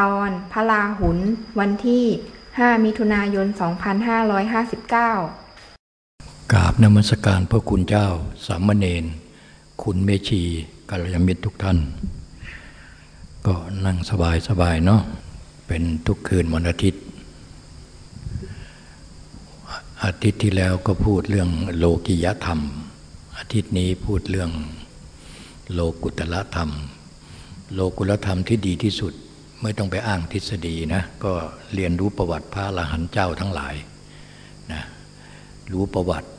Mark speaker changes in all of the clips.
Speaker 1: ตอนพระลาหุน วันที่ 5 มิถุนายน 2559
Speaker 2: กราบนมัสการพระคุณเจ้า สามเณร คุณเมชีกัลยาณมิตรทุกท่าน ก็นั่งสบายสบายเนาะ เป็นทุกคืนวันอาทิตย์ อาทิตย์ที่แล้วก็พูดเรื่องโลกิยธรรม อาทิตย์นี้พูดเรื่องโลกุตละธรรม โลกุตละธรรมที่ดีที่สุด ไม่ต้องไปอ้างทฤษฎีนะก็เรียนรู้ประวัติพระอรหันต์เจ้าทั้งหลายนะรู้ประวัติ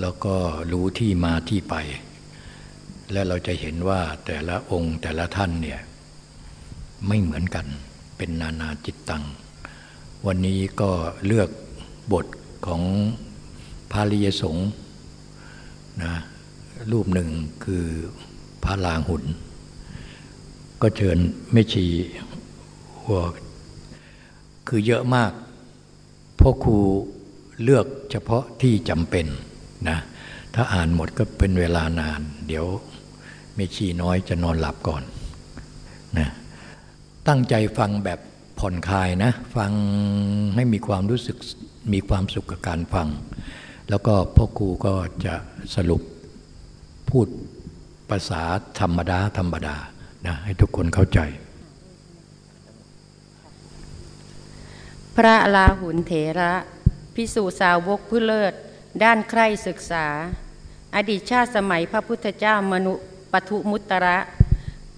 Speaker 2: แล้วก็รู้ที่มาที่ไป และเราจะเห็นว่าแต่ละองค์แต่ละท่านเนี่ยไม่เหมือนกันเป็นนานาจิตตัง วันนี้ก็เลือกบทของพาลิยสงฆ์นะรูปหนึ่งคือพระลางหุน ก็เชิญไม่ชีหัวคือเยอะมากพ่อครูเลือกเฉพาะที่จำเป็นนะถ้าอ่านหมดก็เป็นเวลานาน เดี๋ยวไม่ชีน้อยจะนอนหลับก่อนนะตั้งใจฟังแบบผ่อนคลายนะ ฟังให้มีความรู้สึกมีความสุขกับการฟัง แล้วก็พ่อครูก็จะสรุปพูดภาษาธรรมดาธรรมดา นะให้ทุกคนเข้าใจ
Speaker 3: พระลาหุนเถระพิสูสาวกผู้เลิศ ด้านใคร่ศึกษา อดีตชาติสมัยพระพุทธเจ้ามนุปทุมุตระ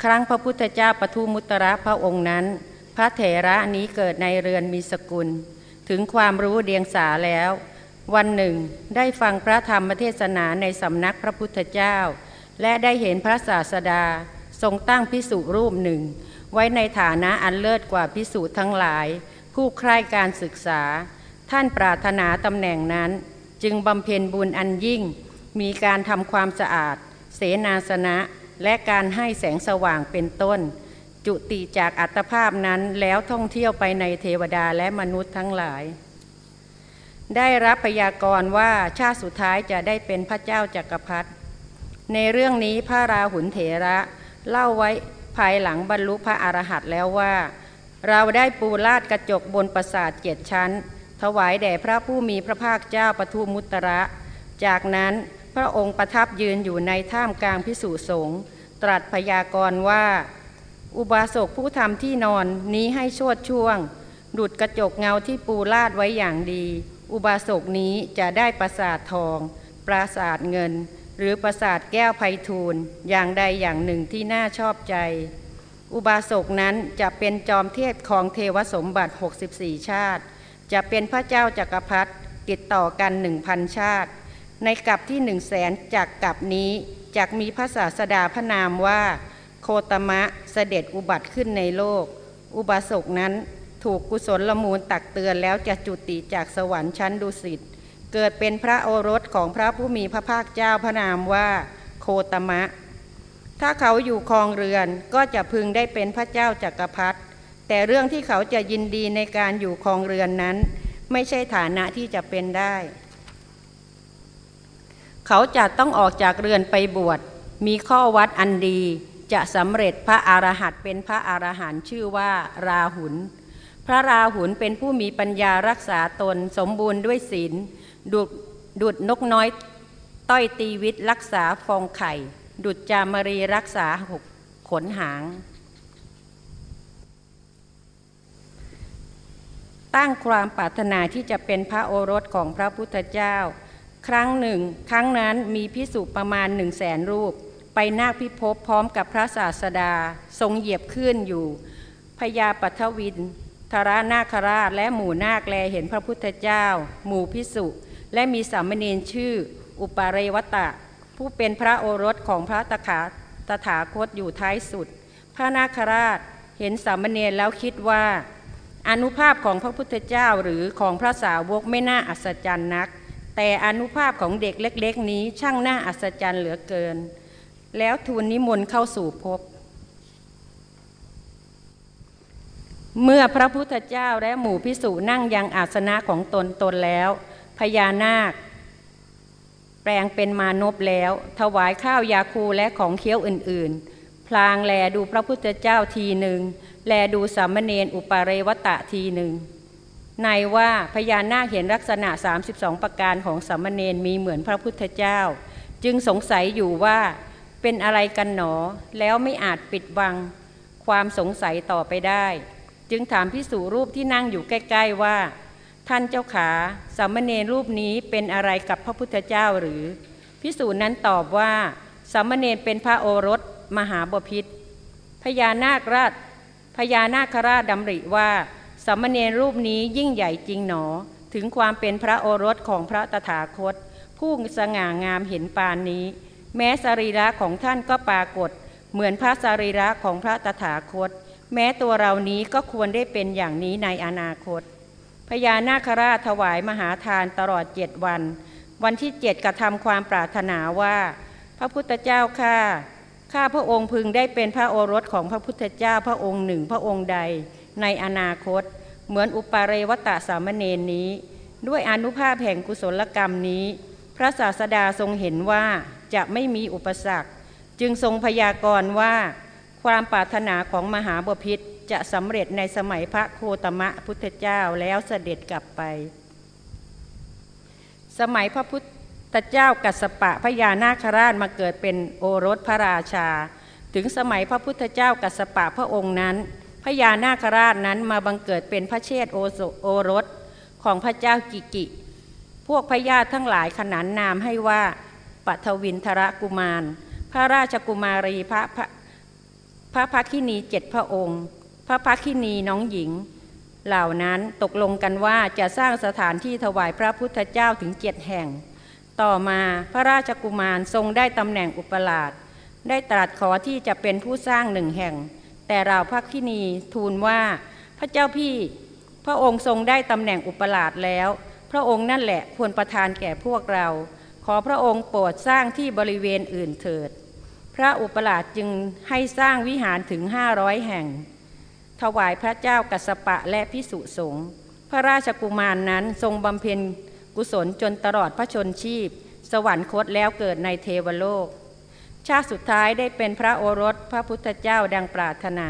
Speaker 3: ครั้งพระพุทธเจ้าปทุมุตระพระองค์นั้น พระเถระนี้เกิดในเรือนมีสกุล ถึงความรู้เดียงสาแล้ว วันหนึ่งได้ฟังพระธรรมเทศนาในสำนักพระพุทธเจ้า และได้เห็นพระศาสดา ทรงตั้งพิสุรูปหนึ่ง ไว้ในฐานะอันเลิศกว่าพิสูจทั้งหลาย ผู้ใคร่การศึกษา ท่านปรารถนาตำแหน่งนั้น จึงบำเพ็ญบุญอันยิ่ง มีการทำความสะอาด เสนาสนะ และการให้แสงสว่างเป็นต้น จุติจากอัตภาพนั้นแล้วท่องเที่ยวไปในเทวดาและมนุษย์ทั้งหลายได้รับพยากรณ์ว่าชาติสุดท้ายจะได้เป็นพระเจ้าจักรพรรดิในเรื่องนี้พระราหุลเถระ เล่าไว้ภายหลังบรรลุพระอรหันต์แล้วว่า เราได้ปูลาดกระจกบนปราสาทเจ็ดชั้น ถวายแด่พระผู้มีพระภาคเจ้าปทุมุตระ จากนั้นพระองค์ประทับยืนอยู่ในท่ามกลางพิสุสงฆ์ตรัสพยากรณ์ว่า อุบาสกผู้ทำที่นอนนี้ให้ชวดช่วง ดุดกระจกเงาที่ปูลาดไว้อย่างดี อุบาสกนี้จะได้ปราสาททอง ปราสาทเงิน หรือปราสาทแก้วไพฑูรย์อย่างใดอย่างหนึ่งที่น่าชอบใจ อุบาสกนั้นจะเป็นจอมเทพของเทวสมบัติ 64 ชาติ จะเป็นพระเจ้าจักรพรรดิติดต่อกันหนึ่งพันชาติ ในกับที่หนึ่งแสนจากกับนี้จากมีพระศาสดาพระนามว่า โคตมะเสด็จอุบัติขึ้นในโลก อุบาสกนั้นถูกกุศลละมูลตักเตือนแล้วจะจุติจากสวรรค์ชั้นดุสิต เกิดเป็นพระโอรสของพระผู้มีพระภาคเจ้าพระนามว่าโคตมะ ถ้าเขาอยู่ครองเรือนก็จะพึงได้เป็นพระเจ้าจักรพรรดิแต่เรื่องที่เขาจะยินดีในการอยู่ครองเรือนนั้น ไม่ใช่ฐานะที่จะเป็นได้ เขาจะต้องออกจากเรือนไปบวช มีข้อวัดอันดีจะสำเร็จพระอรหันต์เป็นพระอรหันต์ชื่อว่าราหุล พระราหุลเป็นผู้มีปัญญารักษาตนสมบูรณ์ด้วยศีล ดุดดดนกน้อยต้อยตีวิตรักษาฟองไข่ ดุดจามรีรักษาหกขนหาง ตั้งความปรารถนาที่จะเป็นพระโอรสของพระพุทธเจ้า ครั้งหนึ่ง ครั้งนั้นมีพิสุประมาณหนึ่งแสนรูป ไปนาคพิภพพร้อมกับพระศาสดา ทรงเหยียบขึ้นอยู่พญาปัทวินธารนาคราชและหมู่นาคแลเห็นพระพุทธเจ้า หมู่พิสุ และมีสามเณรชื่ออุปาเรวตะ ผู้เป็นพระโอรสของพระตถาตถาคตอยู่ท้ายสุด พระนาคราชเห็นสามเณรแล้วคิดว่า อนุภาพของพระพุทธเจ้าหรือของพระสาวกไม่น่าอัศจรรย์นัก แต่อนุภาพของเด็กเล็ก ๆ นี้ช่างน่าอัศจรรย์เหลือเกิน แล้วทูลนิมนต์เข้าสู่ภพเมื่อพระพุทธเจ้าและหมู่พิสุนั่งยังอาสนะของตนตนแล้ว พญานาค แปลงเป็นมานพแล้ว ถวายข้าวยาคูและของเคี้ยวอื่น ๆ พลางแลดูพระพุทธเจ้าทีหนึ่ง แลดูสามเณรอุปาเรวตะทีหนึ่ง ในว่าพญานาคเห็นลักษณะ 32 ประการของสามเณรมีเหมือนพระพุทธเจ้า จึงสงสัยอยู่ว่าเป็นอะไรกันหนอ แล้วไม่อาจปิดบัง ความสงสัยต่อไปได้ จึงถามพิสูรูปที่นั่งอยู่ใกล้ ๆว่า ท่านเจ้าขาสามเณรรูปนี้เป็นอะไรกับพระพุทธเจ้าหรือ พิสูจนนั้นตอบว่าสามเณรเป็นพระโอรสมหาบพิษพญานาคราชพญานาคราชดำริว่าสามเณรรูปนี้ยิ่งใหญ่จริงหนอ ถึงความเป็นพระโอรสของพระตถาคต ผู้สง่างามเห็นปานนี้ แม้สรีระของท่านก็ปรากฏ เหมือนพระสรีระของพระตถาคต แม้ตัวเรานี้ก็ควรได้เป็นอย่างนี้ในอนาคต พญานาคราชถวายมหาทานตลอดเจ็ดวัน วันที่เจ็ดกระทำความปรารถนาว่า พระพุทธเจ้าข้าข้าพระองค์พึงได้เป็นพระโอรสของพระพุทธเจ้าพระองค์หนึ่งพระองค์ใด ในอนาคต เหมือนอุปาเรวตะสามเณรนี้ ด้วยอนุภาพแห่งกุศลกรรมนี้ พระศาสดาทรงเห็นว่าจะไม่มีอุปสรรค จึงทรงพยากรณ์ว่า ความปรารถนาของมหาบพิษ จะสำเร็จในสมัยพระโคตมะพุทธเจ้าแล้วเสด็จกลับไป สมัยพระพุทธเจ้ากัสปะพญานาคราชมาเกิดเป็นโอรสพระราชา ถึงสมัยพระพุทธเจ้ากัสปะพระองค์นั้นพญานาคราชนั้นมาบังเกิดเป็นพระเชษโอโอรสของพระเจ้ากิกิ พวกพญาทั้งหลายขนานนามให้ว่าปัทวินทรกุมาร พระราชกุมารีพระพระพระพักคินีเจ็ดพระองค์ ระพักินีน้องหญิง เหล่านั้นตกลงกันว่าจะสร้างสถานที่ถวายพระพุทธเจ้าถึงเจ็ดแห่ง ต่อมาพระราชกุมารทรงได้ตำแหน่งอุปราช ได้ตรัสขอที่จะเป็นผู้สร้างหนึ่งแห่ง แต่เราพระคินีทูลว่าพระเจ้าพี่ พระองค์ทรงได้ตำแหน่งอุปราชแล้ว พระองค์นั่นแหละควรประทานแก่พวกเรา ขอพระองค์โปรดสร้างที่บริเวณอื่นเถิด พระอุปราชจึงให้สร้างวิหารถึงห้าร้อยแห่ง ถวายพระเจ้ากัสสปะและพิสุสงฆ์พระราชกุมารนนั้นทรงบำเพ็ญกุศลจนตลอดพระชนชีพ สวรรคตแล้วเกิดในเทวโลก ชาติสุดท้ายได้เป็นพระโอรสพระพุทธเจ้าดังปรารถนา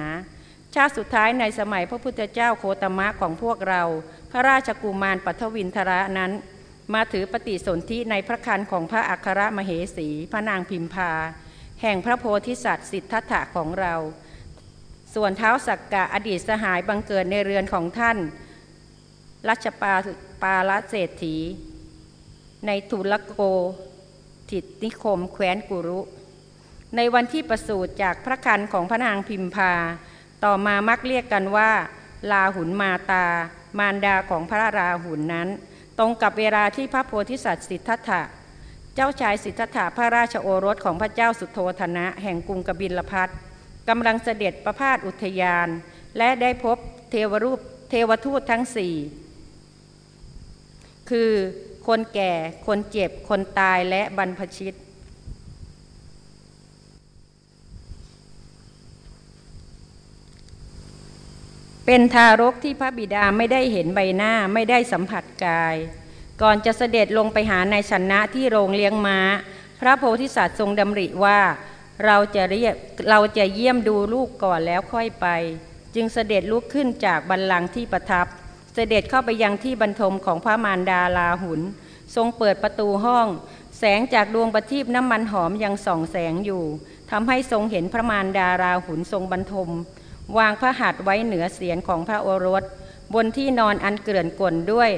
Speaker 3: ชาติสุดท้ายในสมัยพระพุทธเจ้าโคตมะของพวกเรา พระราชกุมารปัทวินทระนั้น มาถือปฏิสนธิในพระคันของพระอัครมเหสี พระนางพิมพา แห่งพระโพธิสัตว์สิทธัตถะของเรา ส่วนเท้าสักกะอดีตสหายบังเกิดในเรือนของท่าน รัชปาปาลเศรษฐี ในทุลโกทิตนิคมแคว้นกุรุ ในวันที่ประสูติจากพระคันของพระนางพิมพา ต่อมามักเรียกกันว่า ลาหุนมาตา มารดาของพระราหุนนั้น ตรงกับเวลาที่พระโพธิสัตว์สิทธัตถะ เจ้าชายสิทธัตถะพระราชโอรสของพระเจ้าสุโธธนะ แห่งกรุงกบิลพัท กำลังเสด็จประพาสอุทยาน และได้พบเทวรูปเทวทูตทั้งสี่คือคนแก่คนเจ็บคนตายและบรรพชิต เป็นทารกที่พระบิดาไม่ได้เห็นใบหน้าไม่ได้สัมผัสกาย ก่อนจะเสด็จลงไปหาในชนะที่โรงเลี้ยงม้า พระโพธิสัตว์ทรงดำริว่า เราจะเรียกเราจะเยี่ยมดูลูกก่อนแล้วค่อยไป จึงเสด็จลุกขึ้นจากบัลลังที่ประทับ เสด็จเข้าไปยังที่บรรทมของพระมารดาลาหุน ทรงเปิดประตูห้อง แสงจากดวงประทีปน้ำมันหอมยังส่องแสงอยู่ทำให้ทรงเห็นพระมารดาราหุนทรงบรรทม วางพระหัตถ์ไว้เหนือเสียนของพระโอรส บนที่นอนอันเกลื่อนกล่นด้วย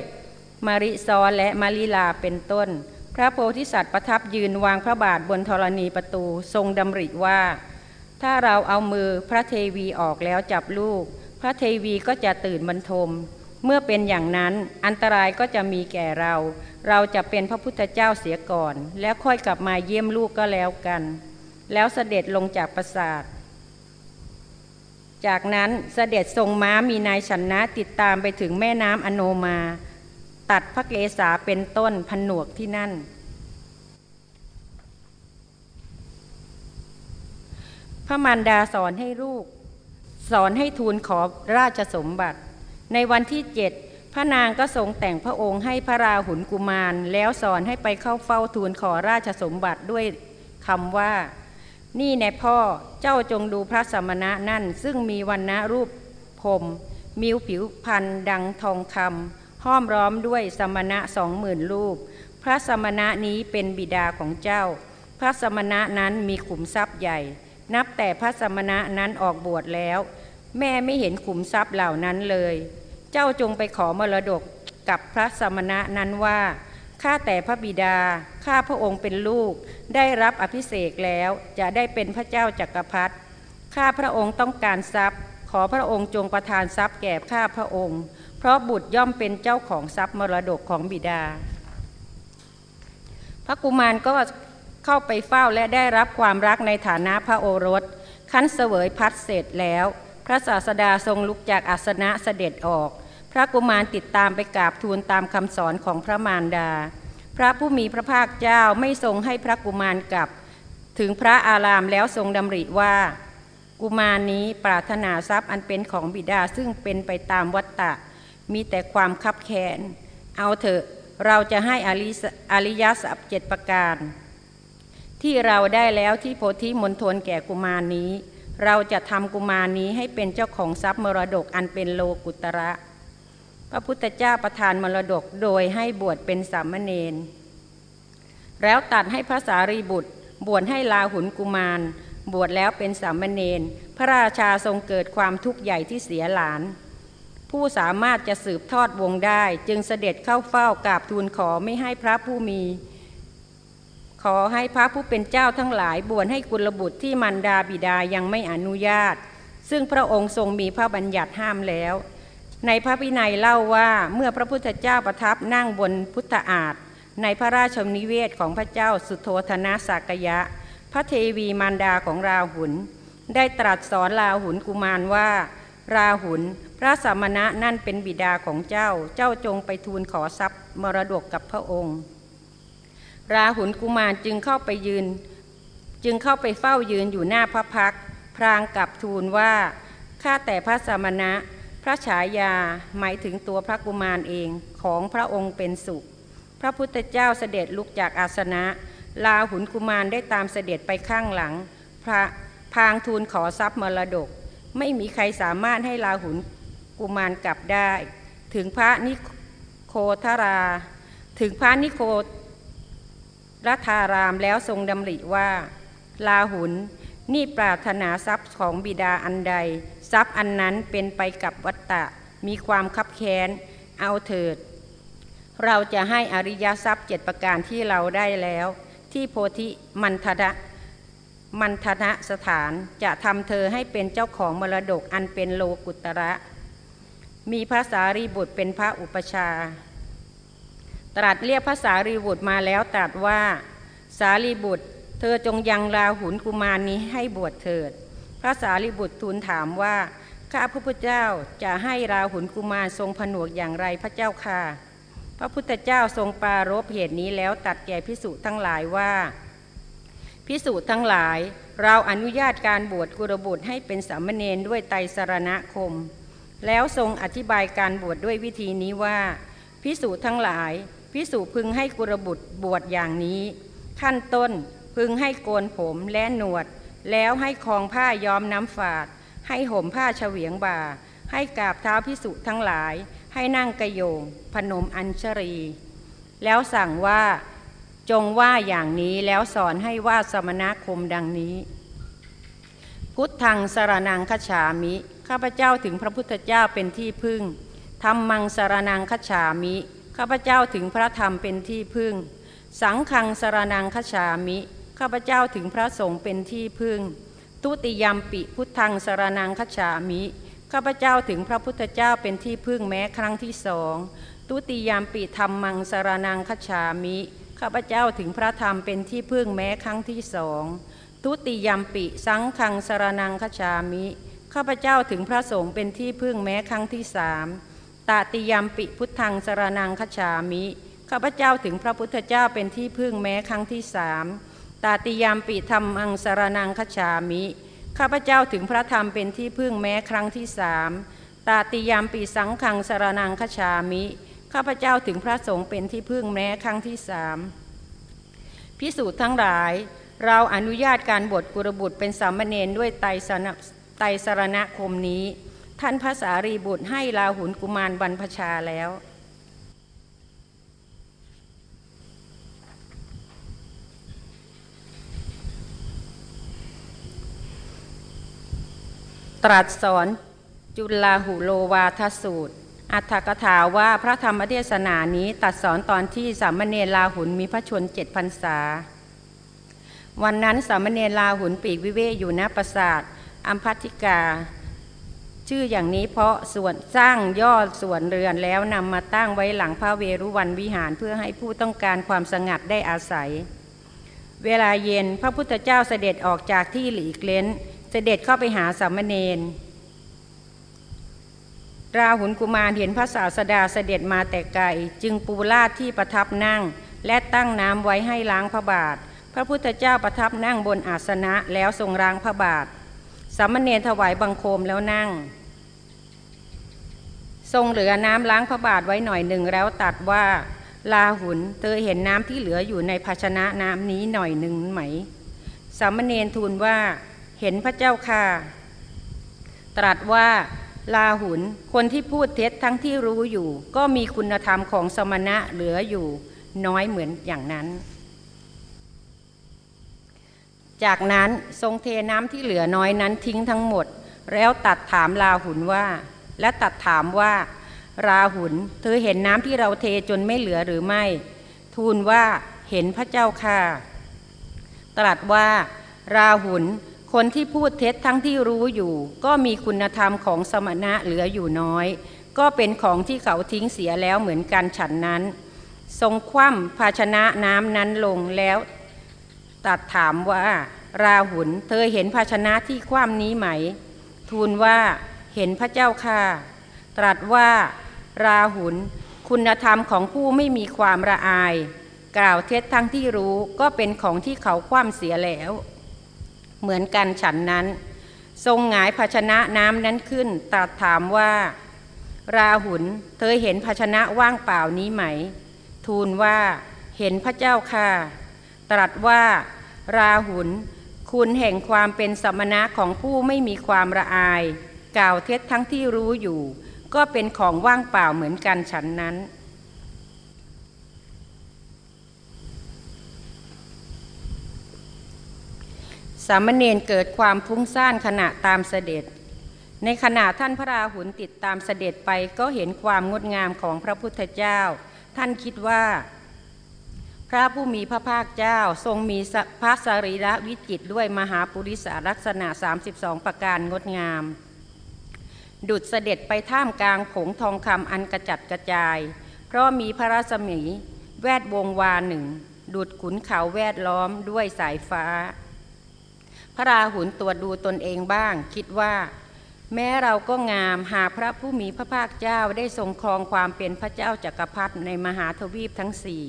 Speaker 3: มาริซอและมาริลาเป็นต้น พระโพธิสัตว์ประทับยืนวางพระบาทบนธรณีประตูทรงดำริว่า ถ้าเราเอามือพระเทวีออกแล้วจับลูก พระเทวีก็จะตื่นบรรทม เมื่อเป็นอย่างนั้นอันตรายก็จะมีแก่เรา เราจะเป็นพระพุทธเจ้าเสียก่อน แล้วค่อยกลับมาเยี่ยมลูกก็แล้วกัน แล้วเสด็จลงจากปราสาทจากนั้นเสด็จทรงม้ามีนายชนะติดตามไปถึงแม่น้ำอโนมา ตัดพระเกศาเป็นต้นพันหนวกที่นั่น พระมารดาสอนให้ลูก สอนให้ทูลขอราชสมบัติ ในวันที่เจ็ดพระนางก็ทรงแต่งพระองค์ให้พระราหุลกุมาร แล้วสอนให้ไปเข้าเฝ้าทูลขอราชสมบัติด้วยคำว่า นี่แน่พ่อเจ้าจงดูพระสมณะนั่น ซึ่งมีวันนะรูปผมมิวผิวพันดังทองคำ ห้อมร้อมด้วยสมณะสองหมื่นรูป พระสมณะนี้เป็นบิดาของเจ้า พระสมณะนั้นมีขุมทรัพย์ใหญ่ นับแต่พระสมณะนั้นออกบวชแล้ว แม่ไม่เห็นขุมทรัพย์เหล่านั้นเลย เจ้าจงไปขอมรดกกับพระสมณะนั้นว่าข้าแต่พระบิดา ข้าพระองค์เป็นลูก ได้รับอภิเษกแล้วจะได้เป็นพระเจ้าจักรพรรดิข้าพระองค์ต้องการทรัพย์ ขอพระองค์จงประทานทรัพย์แก่ข้าพระองค์ เพราะบุตรย่อมเป็นเจ้าของทรัพย์มรดกของบิดา พระกุมารก็เข้าไปเฝ้าและได้รับความรักในฐานะพระโอรสขั้นเสวยพัดเสร็จแล้ว พระศาสดาทรงลุกจากอาสนะเสด็จออก พระกุมารติดตามไปกราบทูลตามคำสอนของพระมารดา พระผู้มีพระภาคเจ้าไม่ทรงให้พระกุมารกลับ ถึงพระอารามแล้วทรงดำริว่า กุมารนี้ปรารถนาทรัพย์อันเป็นของบิดาซึ่งเป็นไปตามวัตตะ มีแต่ความคับแค้นเอาเถอะเราจะให้อริสอริยสัพเจ็ดประการ ที่เราได้แล้วที่โพธิมณฑลแก่กุมารนี้ เราจะทำกุมารนี้ให้เป็นเจ้าของทรัพย์มรดกอันเป็นโลกุตระ พระพุทธเจ้าประทานมรดกโดยให้บวชเป็นสามเณรแล้วตัดให้พระสารีบุตร บวชให้ลาหุนกุมาร บวชแล้วเป็นสามเณรพระราชาทรงเกิดความทุกข์ใหญ่ที่เสียหลาน ผู้สามารถจะสืบทอดวงได้ จึงเสด็จเข้าเฝ้ากราบทูลขอไม่ให้พระผู้มี ขอให้พระผู้เป็นเจ้าทั้งหลายบวชให้กุลบุตรที่มันดาบิดายังไม่อนุญาต ซึ่งพระองค์ทรงมีพระบัญญัติห้ามแล้ว ในพระพินัยเล่าว่าเมื่อพระพุทธเจ้าประทับนั่งบนพุทธอาฏในพระราชนิเวศของพระเจ้าสุโธธนะสักยะ พระเทวีมารดาของราหุลได้ตรัสสอนราหุลกุมารว่า ราหุล ระสมณะนั่นเป็นบิดาของเจ้า เจ้าจงไปทูลขอทรัพย์มรดกกับพระองค์ ราหุลกุมารจึงเข้าไปยืน จึงเข้าไปเฝ้ายืนอยู่หน้าพระพัก พรางกับทูลว่า ข้าแต่พระสมณะ พระฉายาหมายถึงตัวพระกุมารเองของพระองค์เป็นสุข พระพุทธเจ้าเสด็จลุกจากอาสนะลาหุนกุมารได้ตามเสด็จไปข้างหลัง พระพางทูลขอทรัพย์มรดก ไม่มีใครสามารถให้ลาหุน กุมารกลับได้ ถึงพระนิโคทรา ถึงพระนิโครัฐารามแล้วทรงดำริว่า ลาหุนนี่ปรารถนาทรัพย์ของบิดาอันใด ทรัพย์อันนั้นเป็นไปกับวัตตะ มีความคับแค้น เอาเถิด เราจะให้อริยทรัพย์เจ็ดประการที่เราได้แล้ว ที่โพธิมันทนะมันทนะสถานจะทำเธอให้เป็นเจ้าของมรดกอันเป็นโลกุตระ มีพระสารีบุตรเป็นพระอุปชา ตรัสเรียกพระสารีบุตรมาแล้วตรัสว่า สารีบุตร เธอจงยังลาหุนกุมารนี้ให้บวชเถิด พระสารีบุตรทูลถามว่าข้าพระพุทธเจ้าจะให้ราหุนกุมารทรงผนวกอย่างไรพระเจ้าค่ะ พระพุทธเจ้าทรงปรารบเหตุนี้แล้วตัดแก่พิสุทั้งหลายว่า พิสูจน์ทั้งหลาย เราอนุญาตการบวชกุรบุตรให้เป็นสามเณรด้วยไตสรณคม แล้วทรงอธิบายการบวชดด้วยวิธีนี้ว่า พิสูจน์ทั้งหลาย พิสูจน์พึงให้กุรบุตรบวชอย่างนี้ ขั้นต้นพึงให้โกนผมและหนวด แล้วให้คลองผ้าย้อมน้ำฝาด ให้ห่มผ้าเฉวียงบ่า ให้กราบเท้าพิสุทั้งหลาย ให้นั่งกระโยง พนมอัญชรี แล้วสั่งว่าจงว่าอย่างนี้แล้วสอนให้ว่าสมณคมดังนี้ พุทธังสรนังคฉามิ ข้าพเจ้าถึงพระพุทธเจ้าเป็นที่พึ่งธรรมังสารนังคฉามิ ข้าพเจ้าถึงพระธรรมเป็นที่พึ่ง สังฆังสารนังคฉามิ ข้าพเจ้าถึงพระสงฆ์เป็นที่พึ่งทุติยมปิพุทธังสารนังคฉามิ ข้าพเจ้าถึงพระพุทธเจ้าเป็นที่พึ่งแม้ครั้งที่สองทุติยามปิธรรมังสารนังคฉามิ ข้าพเจ้าถึงพระธรรมเป็นที่พึ่งแม้ครั้งที่สองทุติยมปิสังฆังสารนังคฉามิ ข้าพเจ้าถึงพระสงฆ์เป็นที่พึ่งแม้ครั้งที่สามตาติยมปิพุทธังสรนังคฉามิ ข้าพเจ้าถึงพระพุทธเจ้าเป็นที่พึ่งแม้ครั้งที่สามตาติยมปิธรรมังสรนังคฉามิ ข้าพเจ้าถึงพระธรรมเป็นที่พึ่งแม้ครั้งที่สามตาติยามปีสังขังสรนังคฉามิ ข้าพเจ้าถึงพระสงฆ์เป็นที่พึ่งแม้ครั้งที่สามพิสูจน์ทั้งหลาย เราอนุญาตการบวชกุรบุตรเป็นสามเณรด้วยไตรสรณไตรสรณคมนี้ ท่านพระสารีบุตรให้ลาหุนกุมารบรรพชาแล้วตรัสสอนจุลาหุโลวาทสูตร อัตถกถาว่าพระธรรมเทศนานี้ตัดสอนตอนที่สามเณรลาหุนมีพระชนเจ็ดพรรษา วันนั้นสามเณรลาหุนปีกวิเวอยู่ณปราสาท อัมพัติกา ชื่ออย่างนี้เพราะส่วนสร้างยอดส่วนเรือนแล้วนำมาตั้งไว้หลังพระเวรุวันวิหารเพื่อให้ผู้ต้องการความสงัดได้อาศัย เวลาเย็นพระพุทธเจ้าเสด็จออกจากที่หลีกเล้น เสด็จเข้าไปหาสามเณรราหุลกุมารเห็นพระศาสดาเสด็จมาแต่ไกลจึงปูลาดที่ประทับนั่ง และตั้งน้ำไว้ให้ล้างพระบาท พระพุทธเจ้าประทับนั่งบนอาสนะแล้วทรงล้างพระบาท สามเณรถวายบังคมแล้วนั่ง ทรงเหลือน้ำล้างพระบาทไว้หน่อยหนึ่งแล้วตัดว่าลาหุนเธอเห็นน้ำที่เหลืออยู่ในภาชนะน้ำนี้หน่อยหนึ่งไหม สามเณรทูลว่าเห็นพระเจ้าค่ะ ตรัสว่าลาหุน คนที่พูดเท็จทั้งที่รู้อยู่ ก็มีคุณธรรมของสมณะเหลืออยู่น้อยเหมือนอย่างนั้น จากนั้นทรงเทน้ำที่เหลือน้อยนั้นทิ้งทั้งหมด แล้วตัดถามลาหุนว่า และตัดถามว่า ราหุนเธอเห็นน้ำที่เราเทจนไม่เหลือหรือไม่ ทูลว่าเห็นพระเจ้าค่ะ ตรัสว่า ราหุนคนที่พูดเท็จทั้งที่รู้อยู่ ก็มีคุณธรรมของสมณะเหลืออยู่น้อย ก็เป็นของที่เขาทิ้งเสียแล้วเหมือนกันฉันนั้น ทรงคว่ำภาชนะน้ำนั้นลงแล้ว ตัดถามว่า ราหุนเธอเห็นภาชนะที่คว่ำนี้ไหม ทูลว่าเห็นพระเจ้าค่ะ ตรัสว่า ราหุนคุณธรรมของผู้ไม่มีความละอาย กล่าวเท็จทั้งที่รู้ก็เป็นของที่เขาคว่ำเสียแล้ว เหมือนกันฉันนั้น ทรงหงายภาชนะน้ำนั้นขึ้น ตรัสถามว่า ราหุนเธอเห็นภาชนะว่างเปล่านี้ไหม ทูลว่าเห็นพระเจ้าค่ะ ตรัสว่า ราหุนคุณแห่งความเป็นสมณะของผู้ไม่มีความละอาย กล่าวเท็จทั้งที่รู้อยู่ ก็เป็นของว่างเปล่าเหมือนกันฉันนั้น สามเณรเกิดความฟุ้งซ่านขณะตามเสด็จ ในขณะท่านพระราหุลติดตามเสด็จไปก็เห็นความงดงามของพระพุทธเจ้า ท่านคิดว่า พระผู้มีพระภาคเจ้าทรงมีพระสรีระวิจิตด้วยมหาปุริสาลักษณะ 32 ประการงดงาม ดุดเสด็จไปท่ามกลางผงทองคำอันกระจัดกระจาย เพราะมีพระรัศมีแวดวงวาหนึ่ง ดุดขุนเขาแวดล้อมด้วยสายฟ้า พระราหุลตรวจดูตนเองบ้าง คิดว่า แม้เราก็งามหากพระผู้มีพระภาคเจ้าได้ทรงครองความเป็นพระเจ้าจักรพรรดิในมหาทวีปทั้งสี่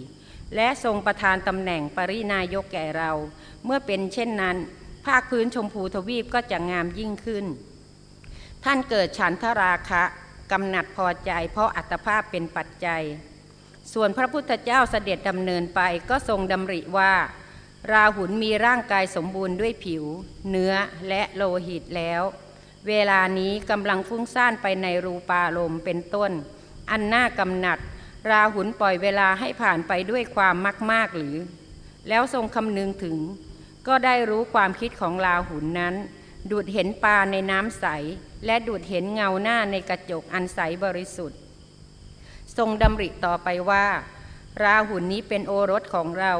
Speaker 3: และทรงประทานตำแหน่งปรินายกแก่เรา เมื่อเป็นเช่นนั้น ภาคพื้นชมพูทวีปก็จะงามยิ่งขึ้น ท่านเกิดฉันทราคะกำหนัดพอใจ เพราะอัตภาพเป็นปัจจัย ส่วนพระพุทธเจ้าเสด็จดำเนินไปก็ทรงดำริว่า ราหุลมีร่างกายสมบูรณ์ด้วยผิว เนื้อและโลหิตแล้ว เวลานี้กำลังฟุ้งซ่านไปในรูปารมณ์เป็นต้น อันน่ากำหนัด ราหุลปล่อยเวลาให้ผ่านไปด้วยความมากมากหรือ แล้วทรงคำนึงถึง ก็ได้รู้ความคิดของราหุลนนั้น ดูดเห็นปลาในน้ำใส และดูดเห็นเงาหน้าในกระจกอันใสบริสุทธิ์ ทรงดำริต่อไปว่า ราหุนนี้เป็นโอรสของเรา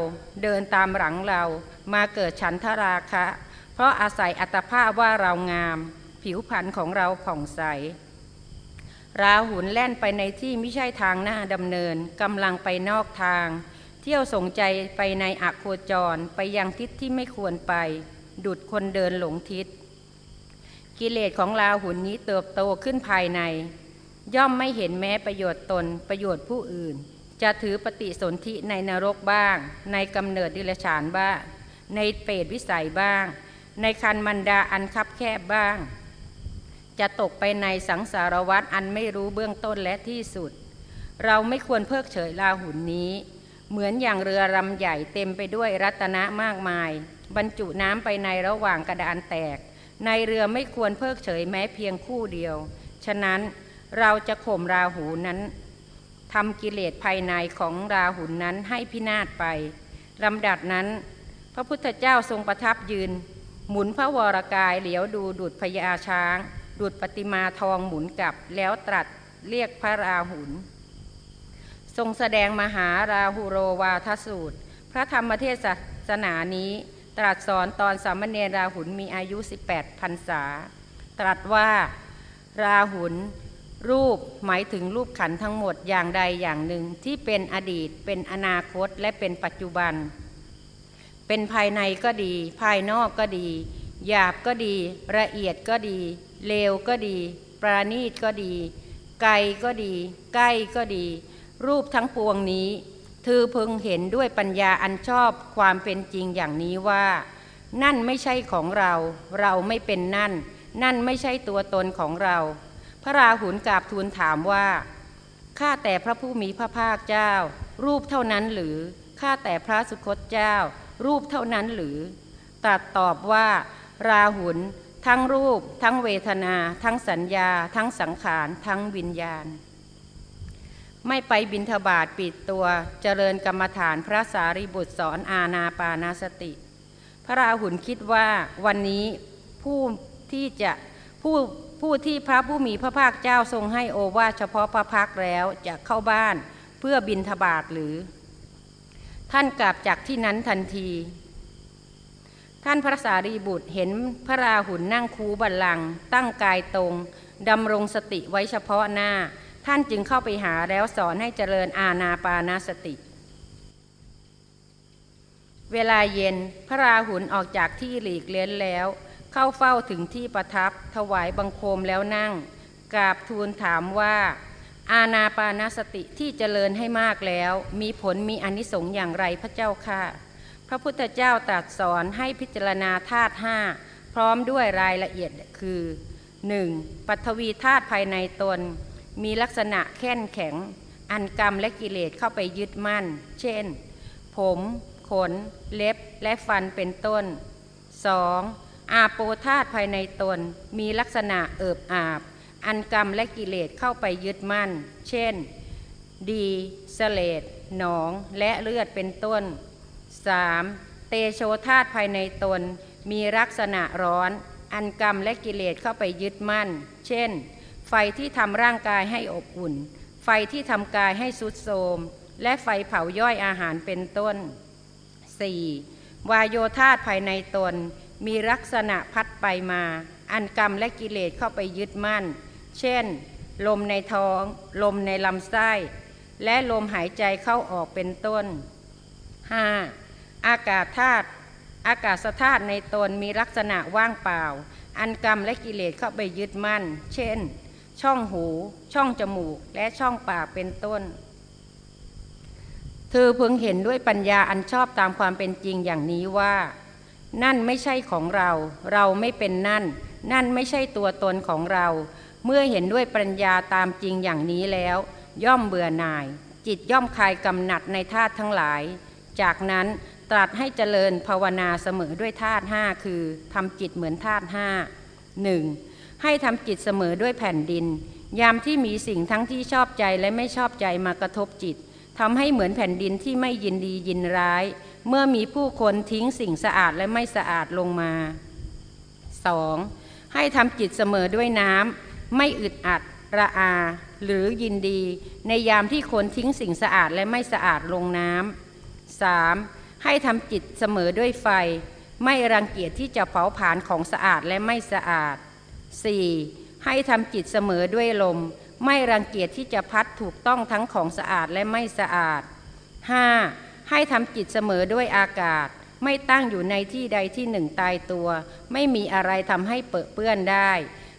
Speaker 3: เดินตามหลังเรา มาเกิดฉันทราคะ เพราะอาศัยอัตภาพว่าเรางาม ผิวพรรณของเราผ่องใส ราหุนแล่นไปในที่ไม่ใช่ทางหน้าดำเนินกำลังไปนอกทาง เที่ยวสงใจไปในอโคจรไปยังทิศที่ไม่ควรไป ดุดคนเดินหลงทิศ กิเลสของราหุนนี้เติบโตขึ้นภายใน ย่อมไม่เห็นแม้ประโยชน์ตนประโยชน์ผู้อื่น จะถือปฏิสนธิในนรกบ้าง ในกำเนิดดิลฉานบ้าง ในเปรตวิสัยบ้าง ในคันมันดาอันคับแคบบ้าง จะตกไปในสังสารวัฏอันไม่รู้เบื้องต้นและที่สุด เราไม่ควรเพิกเฉยลาหุนนี้ เหมือนอย่างเรือลำใหญ่เต็มไปด้วยรัตนะมากมาย บรรจุน้ำไปในระหว่างกระดานแตก ในเรือไม่ควรเพิกเฉยแม้เพียงคู่เดียว ฉะนั้นเราจะข่มราหูนั้นทำกิเลสภายในของราหุนนั้นให้พินาศไปลำดับนั้น พระพุทธเจ้าทรงประทับยืน หมุนพระวรากายเหลียวดูดุดพญาช้าง ดุดปฏิมาทองหมุนกลับแล้วตรัสเรียกพระราหุลทรงแสดงมหาราหุโรวาทสูตร พระธรรมเทศนานี้ ตรัสสอนตอนสามเณรราหุลมีอายุ 18พรรษา ตรัสว่าราหุลรูปหมายถึงรูปขันธ์ทั้งหมดอย่างใดอย่างหนึ่งที่เป็นอดีต เป็นอนาคตและเป็นปัจจุบัน เป็นภายในก็ดี ภายนอกก็ดี หยาบก็ดี ละเอียดก็ดี เลวก็ดี ปราณีตก็ดี ไกลก็ดี ใกล้ก็ดี รูปทั้งปวงนี้เธอพึงเห็นด้วยปัญญาอันชอบความเป็นจริงอย่างนี้ว่า นั่นไม่ใช่ของเรา เราไม่เป็นนั่น นั่นไม่ใช่ตัวตนของเรา พระราหุลกราบทูลถามว่าข้าแต่พระผู้มีพระภาคเจ้า รูปเท่านั้นหรือข้าแต่พระสุคตเจ้า รูปเท่านั้นหรือตรัสตอบว่า ราหุล ทั้งรูป ทั้งเวทนา ทั้งสัญญา ทั้งสังขาร ทั้งวิญญาณ ไม่ไปบินทบาทปิดตัวเจริญกรรมฐานพระสารีบุตรสอนอาณาปานาสติ พระราหุลคิดว่าวันนี้ผู้ที่จะผู้ผู้ที่พระผู้มีพระภาคเจ้าทรงให้โอวาเฉพาะพระพักแล้วจะเข้าบ้านเพื่อบินทบาทหรือ ท่านกลับจากที่นั้นทันที ท่านพระสารีบุตรเห็นพระราหุลนั่งคูบัลลังตั้งกายตรงดำรงสติไว้เฉพาะหน้า ท่านจึงเข้าไปหาแล้วสอนให้เจริญอาณาปานาสติ เวลาเย็นพระราหุลออกจากที่หลีกเล้นแล้ว เข้าเฝ้าถึงที่ประทับถวายบังคมแล้วนั่งกราบทูลถามว่า อาณาปานาสติที่เจริญให้มากแล้ว มีผลมีอนิสงส์อย่างไรพระเจ้าค่ะ ระพุทธเจ้าตรัสสอนให้พิจารณาธาตุห้าพร้อมด้วยรายละเอียดคือ 1. ปัทวีธาตุภายในตน มีลักษณะแข็งแข็ง อันกรรมและกิเลสเข้าไปยึดมั่น เช่น ผม ขน เล็บและฟันเป็นต้น 2. อาโปธาตุภายในตน มีลักษณะเอิบอาบ อันกรรมและกิเลสเข้าไปยึดมั่น เช่น ดี เสเลดหนองและเลือดเป็นต้น 3. เตโชธาตุภายในตนมีลักษณะร้อน อันกรรมและกิเลสเข้าไปยึดมั่น เช่น ไฟที่ทำร่างกายให้อบอุ่น ไฟที่ทำกายให้สุดโทมและไฟเผาย่อยอาหารเป็นต้น 4. วายโยธาตุภายในตน มีลักษณะพัดไปมา อันกรรมและกิเลสเข้าไปยึดมั่น เช่น ลมในท้อง ลมในลำไส้ และลมหายใจเข้าออกเป็นต้น 5. อากาศธาตุอากาศธาตุในตนมีลักษณะว่างเปล่า อันกรรมและกิเลสเข้าไปยึดมั่น เช่น ช่องหู ช่องจมูก และช่องปากเป็นต้น เธอเพิ่งเห็นด้วยปัญญาอันชอบตามความเป็นจริงอย่างนี้ว่า นั่นไม่ใช่ของเรา เราไม่เป็นนั่น นั่นไม่ใช่ตัวตนของเรา เมื่อเห็นด้วยปัญญาตามจริงอย่างนี้แล้ว ย่อมเบื่อหน่าย จิตย่อมคลายกำหนัดในธาตุทั้งหลาย จากนั้น ตรัสให้เจริญภาวนาเสมอด้วยธาตุห้าคือทำจิตเหมือนธาตุห้าหนึ่งให้ทำจิตเสมอด้วยแผ่นดิน ยามที่มีสิ่งทั้งที่ชอบใจและไม่ชอบใจมากระทบจิตทำให้เหมือนแผ่นดินที่ไม่ยินดียินร้าย เมื่อมีผู้คนทิ้งสิ่งสะอาดและไม่สะอาดลงมา 2. ให้ทำจิตเสมอด้วยน้ำไม่อึดอัดระอา หรือยินดี ในยามที่คนทิ้งสิ่งสะอาดและไม่สะอาดลงน้ำ 3. ให้ทำจิตเสมอด้วยไฟ ไม่รังเกียจที่จะเผาผลาญของสะอาดและไม่สะอาด 4. ให้ทำจิตเสมอด้วยลม ไม่รังเกียจที่จะพัดถูกต้องทั้งของสะอาดและไม่สะอาด 5. ให้ทำจิตเสมอด้วยอากาศ ไม่ตั้งอยู่ในที่ใดที่หนึ่งตายตัว ไม่มีอะไรทำให้เปื้อเปื้อนได้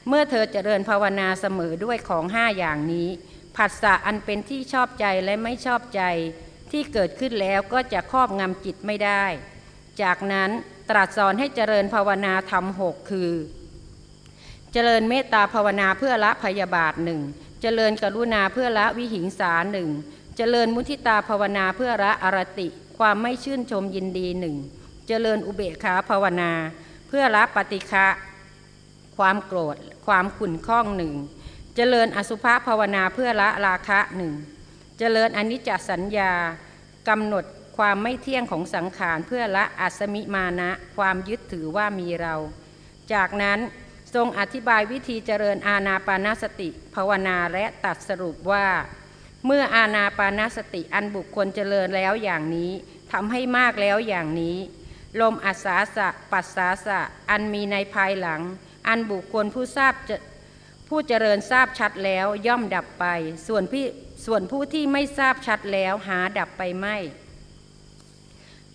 Speaker 3: เมื่อเธอจเจริญภาวนาเสมอด้วยของห้าอย่างนี้ผัสสะอันเป็นที่ชอบใจและไม่ชอบใจ ที่เกิดขึ้นแล้วก็จะครอบงำจิตไม่ได้ จากนั้นตรัสสอนให้เจริญภาวนาธรรมหกคือ เจริญเมตตาภาวนาเพื่อละพยาบาทหนึ่งเจริญกรุณาเพื่อละวิหิงสาหนึ่งเจริญมุทิตาภาวนาเพื่อละอรติ ความไม่ชื่นชมยินดีหนึ่งเจริญอุเบกขาภาวนา เพื่อละปฏิฆะความโกรธ ความขุ่นข้องหนึ่งเจริญอสุภะภาวนาเพื่อละราคะหนึ่งเจริญอนิจจสัญญา กำหนดความไม่เที่ยงของสังขารเพื่อละอัสมิมานะ ความยึดถือว่ามีเรา จากนั้นทรงอธิบายวิธีเจริญอาณาปานสติภาวนาและตัดสรุปว่า เมื่ออาณาปานสติอันบุคคลเจริญแล้วอย่างนี้ทำให้มากแล้วอย่างนี้ ลมอัศาสะ ปัสสาสะ อันมีในภายหลัง อันบุคคลผู้ทราบผู้เจริญทราบชัดแล้วย่อมดับไป ส่วนพี่ ส่วนผู้ที่ไม่ทราบชัดแล้วหาดับไปไม่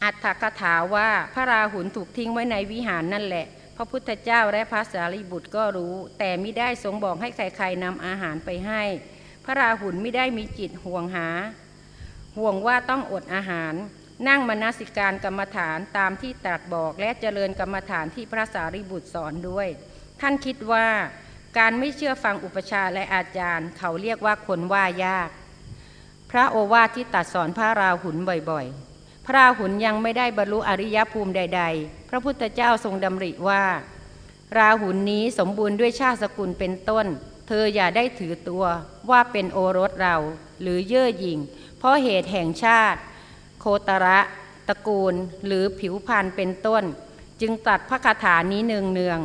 Speaker 3: อัตถกถาว่าพระราหุลถูกทิ้งไว้ในวิหารนั่นแหละ พระพุทธเจ้าและพระสารีบุตรก็รู้ แต่ไม่ได้ทรงบอกให้ใครๆนำอาหารไปให้ พระราหุลไม่ได้มีจิตห่วงหา ห่วงว่าต้องอดอาหาร นั่งมนสิการกรรมฐานตามที่ตรัสบอกและเจริญกรรมฐานที่พระสารีบุตรสอนด้วย ท่านคิดว่า การไม่เชื่อฟังอุปชาและอาจารย์ เขาเรียกว่าคนว่ายาก พระโอวาทที่ตัดสอนพระราหุลบ่อยๆ พระราหุลยังไม่ได้บรรลุอริยภูมิใด ๆ พระพุทธเจ้าทรงดำริว่า ราหุลนี้สมบูรณ์ด้วยชาติสกุลเป็นต้น เธออย่าได้ถือตัวว่าเป็นโอรสเราหรือเย่อหยิ่ง เพราะเหตุแห่งชาติ โคตระตระกูลหรือผิวพรรณเป็นต้น จึงตัดพระคาถานี้เนืองเนือง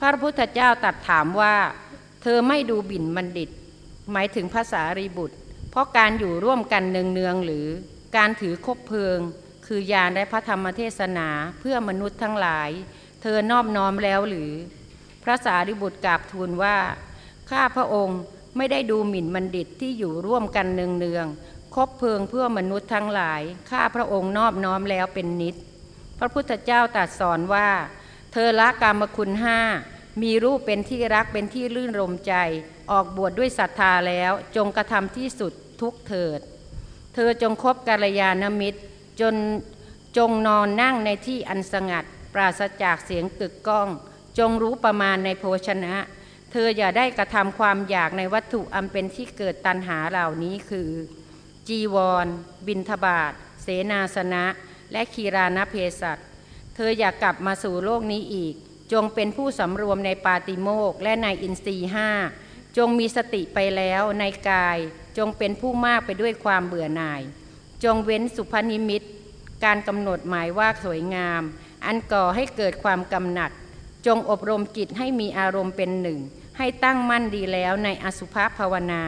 Speaker 3: พระพุทธเจ้าตัดถามว่า เธอไม่ดูบิ่นบัณฑิต หมายถึงภาษารีบุตร เพราะการอยู่ร่วมกันเนืองๆหรือการถือคบเพลิง คือยานและพระธรรมเทศนาเพื่อมนุษย์ทั้งหลาย เธอนอบน้อมแล้วหรือ พระสารีบุตรกราบทูลว่า ข้าพระองค์ไม่ได้ดูหมิ่นบัณฑิตที่อยู่ร่วมกันเนืองๆคบเพลิงเพื่อมนุษย์ทั้งหลาย ข้าพระองค์นอบน้อมแล้วเป็นนิด พระพุทธเจ้าตรัสสอนว่า ธอละกามคุณห้ามีรูปเป็นที่รักเป็นที่ลื่นรมใจ ออกบวชดด้วยศรัทธาแล้วจงกระทำที่สุดทุกเถิด เธอจงคบกัลยาณมิตร จนจงนอนนั่งในที่อันสงัด ปราศจากเสียงกึกก้อง จงรู้ประมาณในโภชนะ เธออย่าได้กระทำความอยากในวัตถุอันเป็นที่เกิดตัณหาเหล่านี้คือ จีวร บินทบาทเสนาสนะ และคีรานเพศัต เธออย่ากกลับมาสู่โลกนี้อีก จงเป็นผู้สำรวมในปาติโมกและในอินทรีห้าจงมีสติไปแล้วในกาย จงเป็นผู้มากไปด้วยความเบื่อหน่าย จงเว้นสุพนิมิต การกำหนดหมายว่าสวยงาม อันก่อให้เกิดความกำหนัด จงอบรมจิตให้มีอารมณ์เป็นหนึ่ง ให้ตั้งมั่นดีแล้วในอสุภภาวนา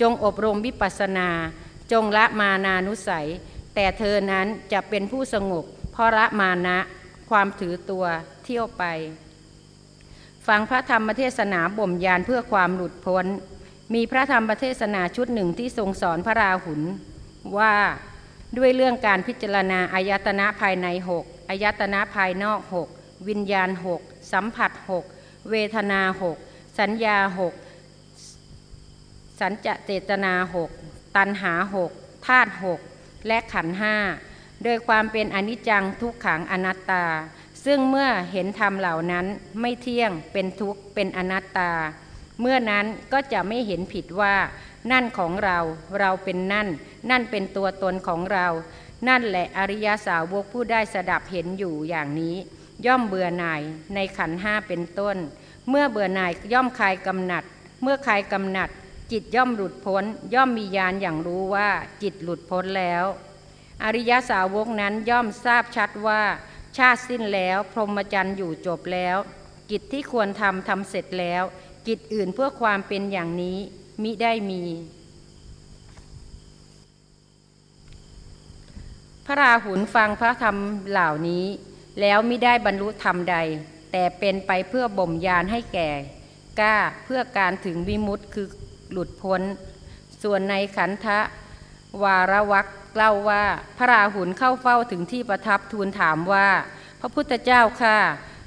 Speaker 3: จงอบรมวิปัสสนา จงละมานานุสัย แต่เธอนั้นจะเป็นผู้สงบเพราะละมานะ ความถือตัวเที่ยวไป ฟังพระธรรมเทศนาบ่มยานเพื่อความหลุดพ้น มีพระธรรมเทศนาชุดหนึ่งที่ทรงสอนพระราหุลว่าด้วยเรื่องการพิจารณาอายตนะภายในหกอายตนะภายนอกหกวิญญาณหกสัมผัสหกเวทนาหกสัญญาหกสัญจะเจตนาหกตัณหาหกธาตุหกและขันห้า โดยความเป็นอนิจจังทุกขังอนัตตา ซึ่งเมื่อเห็นธรรมเหล่านั้นไม่เที่ยงเป็นทุกข์เป็นอนัตตา เมื่อนั้นก็จะไม่เห็นผิดว่า นั่นของเราเราเป็นนั่น นั่นเป็นตัวตนของเรา นั่นแหละอริยสาวกผู้ได้สดับเห็นอยู่อย่างนี้ ย่อมเบื่อหน่ายในขันห้าเป็นต้น เมื่อเบื่อหน่ายย่อมคลายกำหนัด เมื่อคลายกำหนัดจิตย่อมหลุดพ้น ย่อมมีญาณอย่างรู้ว่าจิตหลุดพ้นแล้ว อริยสาวกนั้นย่อมทราบชัดว่า ชาติสิ้นแล้ว พรหมจรรย์อยู่จบแล้ว กิจที่ควรทำทำเสร็จแล้ว กิจอื่นเพื่อความเป็นอย่างนี้มิได้มี พระราหุลฟังพระธรรมเหล่านี้ แล้วมิได้บรรลุธรรมใด แต่เป็นไปเพื่อบ่มยานให้แก่กล้าเพื่อการถึงวิมุตติคือหลุดพ้น ส่วนในขันธะวารวัก เล่าว่าพระราหุลเข้าเฝ้าถึงที่ประทับทูลถามว่า พระพุทธเจ้าค่ะ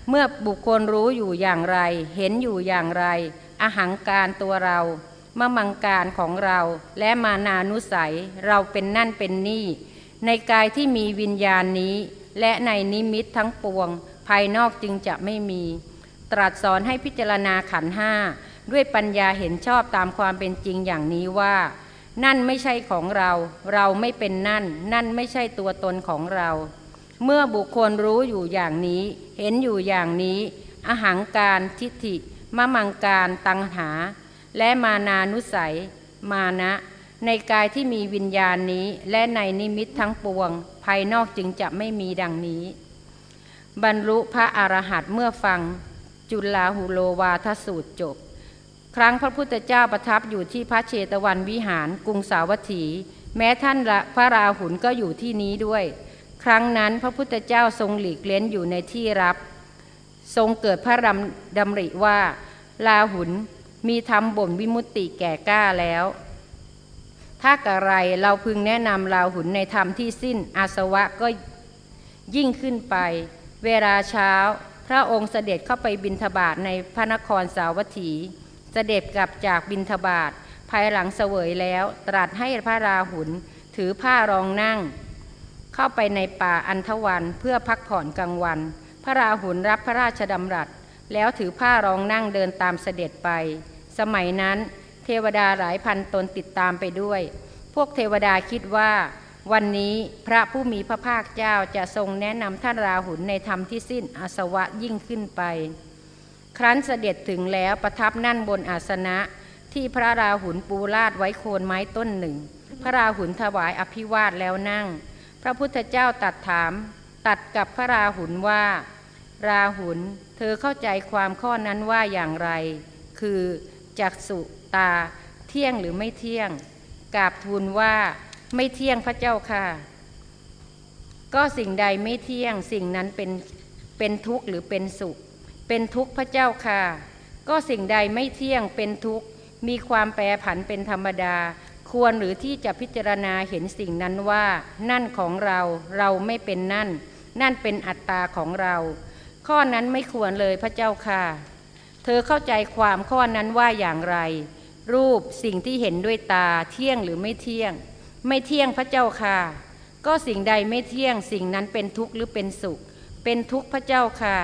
Speaker 3: เมื่อบุคคลรู้อยู่อย่างไร เห็นอยู่อย่างไรอาหังการตัวเรามมังการของเราและมานานุสัยเราเป็นนั่นเป็นนี่ ในกายที่มีวิญญาณนี้ และในนิมิตทั้งปวง ภายนอกจึงจะไม่มี ตรัสสอนให้พิจารณาขันห้าด้วยปัญญาเห็นชอบตามความเป็นจริงอย่างนี้ว่า นั่นไม่ใช่ของเรา เราไม่เป็นนั่น นั่นไม่ใช่ตัวตนของเรา เมื่อบุคคลรู้อยู่อย่างนี้ เห็นอยู่อย่างนี้อาหังการทิฏฐิมะมังการตังหา และมานานุสัย มานะ ในกายที่มีวิญญาณนี้ และในนิมิตทั้งปวง ภายนอกจึงจะไม่มีดังนี้ บรรลุพระอรหันต์เมื่อฟัง จุลาหุโลวาทสูตรจบ ครั้งพระพุทธเจ้าประทับอยู่ที่พระเชตวันวิหารกรุงสาวัตถี แม้ท่านพระราหุลก็อยู่ที่นี้ด้วย ครั้งนั้นพระพุทธเจ้าทรงหลีกเล้นอยู่ในที่รับ ทรงเกิดพระดำดำริว่า ลาหุนมีธรรมบ่นวิมุตติแก่กล้าแล้ว ถ้ากระไรเราพึงแนะนำลาหุนในธรรมที่สิ้นอาสวะก็ยิ่งขึ้นไป เวลาเช้า พระองค์เสด็จเข้าไปบินทบาทในพระนครสาวัตถี เสด็จกลับจากบินทบาทภายหลังเสวยแล้วตรัสให้พระราหุลถือผ้ารองนั่ง เข้าไปในป่าอันทวันเพื่อพักผ่อนกลางวัน พระราหุลรับพระราชดำรัส แล้วถือผ้ารองนั่งเดินตามเสด็จไป สมัยนั้น เทวดาหลายพันตนติดตามไปด้วย พวกเทวดาคิดว่า วันนี้พระผู้มีพระภาคเจ้าจะทรงแนะนำท่านราหุลในธรรมที่สิ้นอาสวะยิ่งขึ้นไป ครั้นเสด็จถึงแล้วประทับนั่นบนอาสนะที่พระราหุลปูลาดไว้โคนไม้ต้นหนึ่ง พระราหุลถวายอภิวาทแล้วนั่ง พระพุทธเจ้าตัดถาม ตัดกับพระราหุลว่า ราหุลเธอเข้าใจความข้อนั้นว่าอย่างไร คือจักสุตาเที่ยงหรือไม่เที่ยงกราบทูลว่าไม่เที่ยงพระเจ้าค่ะ ก็สิ่งใดไม่เที่ยงสิ่งนั้นเป็นเป็นทุกข์หรือเป็นสุข เป็นทุกข์พระเจ้าค่ะ ก็สิ่งใดไม่เที่ยงเป็นทุกข์ มีความแปรผันเป็นธรรมดา ควรหรือที่จะพิจารณาเห็นสิ่งนั้นว่า นั่นของเราเราไม่เป็นนั่น นั่นเป็นอัตตาของเรา ข้อนั้นไม่ควรเลยพระเจ้าค่ะ เธอเข้าใจความข้อนั้นว่าอย่างไร รูปสิ่งที่เห็นด้วยตาเที่ยงหรือไม่เที่ยง ไม่เที่ยงพระเจ้าค่ะ ก็สิ่งใดไม่เที่ยงสิ่งนั้นเป็นทุกข์หรือเป็นสุข เป็นทุกข์พระเจ้าค่ะ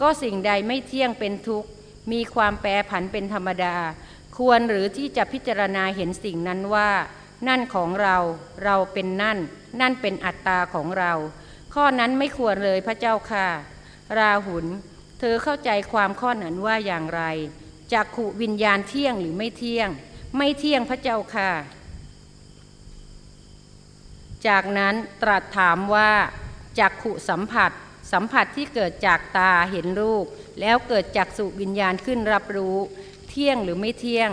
Speaker 3: ก็สิ่งใดไม่เที่ยงเป็นทุกข์ มีความแปรผันเป็นธรรมดา ควรหรือที่จะพิจารณาเห็นสิ่งนั้นว่า นั่นของเราเราเป็นนั่น นั่นเป็นอัตตาของเรา ข้อนั้นไม่ควรเลยพระเจ้าค่ะ ราหุลเธอเข้าใจความข้อนั้นว่าอย่างไรจักขุวิญญาณเที่ยงหรือไม่เที่ยง ไม่เที่ยงพระเจ้าค่ะ จากนั้นตรัสถามว่าจักขุสัมผัส สัมผัสที่เกิดจากตาเห็นรูป แล้วเกิดจากสุวิญญาณขึ้นรับรู้ เที่ยงหรือไม่เที่ยง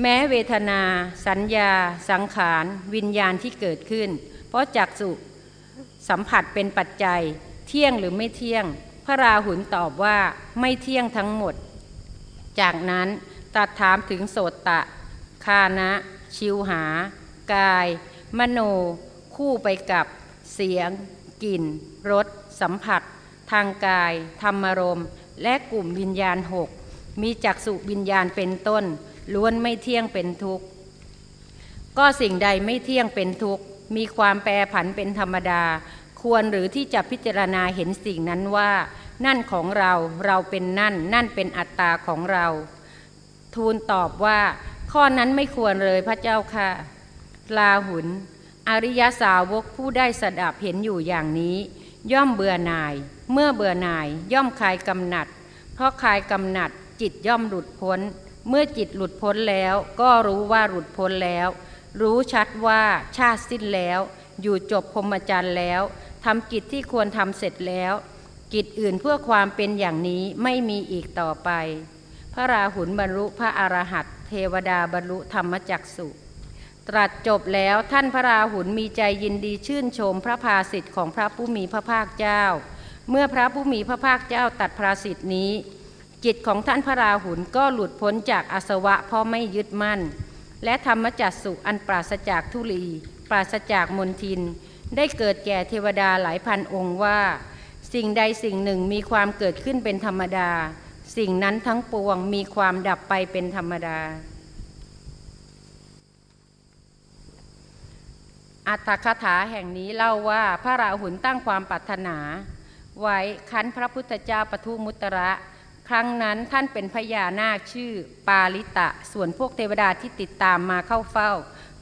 Speaker 3: แม้เวทนา สัญญา สังขาร วิญญาณที่เกิดขึ้น เพราะจากสุสัมผัสเป็นปัจจัย เที่ยงหรือไม่เที่ยง พระราหุลตอบว่าไม่เที่ยงทั้งหมด จากนั้นตรัสถามถึงโสตะ คานะ ชิวหา กาย มโน คู่ไปกับ เสียง กลิ่น รส สัมผัส ทางกาย ธรรมรมและกลุ่มวิญญาณหกมีจักษุวิญญาณเป็นต้น ล้วนไม่เที่ยงเป็นทุกข์ ก็สิ่งใดไม่เที่ยงเป็นทุกข์ มีความแปรผันเป็นธรรมดา ควรหรือที่จะพิจารณาเห็นสิ่งนั้นว่า นั่นของเราเราเป็นนั่น นั่นเป็นอัตตาของเรา ทูลตอบว่า ข้อนั้นไม่ควรเลยพระเจ้าค่ะลาหุน อริยสาวกผู้ได้สดับเห็นอยู่อย่างนี้ ย่อมเบื่อหน่าย เมื่อเบื่อหน่ายย่อมคลายกำหนัด เพราะคลายกำหนัดจิตย่อมหลุดพ้น เมื่อจิตหลุดพ้นแล้ว ก็รู้ว่าหลุดพ้นแล้ว รู้ชัดว่าชาติสิ้นแล้ว อยู่จบพรมจรรย์แล้วทำกิจที่ควรทำเสร็จแล้ว กิจอื่นเพื่อความเป็นอย่างนี้ไม่มีอีกต่อไป พระราหุลบรรลุพระอรหันตเทวดาบรรลุธรรมจักสุ ตรัสจบแล้วท่านพระราหุลมีใจยินดีชื่นชมพระภาสิทธิ์ของพระผู้มีพระภาคเจ้า เมื่อพระผู้มีพระภาคเจ้าตัดภาสิทธินี้ จิตของท่านพระราหุลก็หลุดพ้นจากอาสวะเพราะไม่ยึดมั่น และธรรมจักสุอันปราศจากทุลี ปราศจากมนทิน ได้เกิดแก่เทวดาหลายพันองค์ว่า สิ่งใดสิ่งหนึ่งมีความเกิดขึ้นเป็นธรรมดา สิ่งนั้นทั้งปวงมีความดับไปเป็นธรรมดา อัตถคถาแห่งนี้เล่าว่าพระราหุลตั้งความปรารถนา ไว้คันพระพุทธเจ้าปทุมุตระ ครั้งนั้นท่านเป็นพญานาคชื่อปาลิตะ ส่วนพวกเทวดาที่ติดตามมาเข้าเฝ้า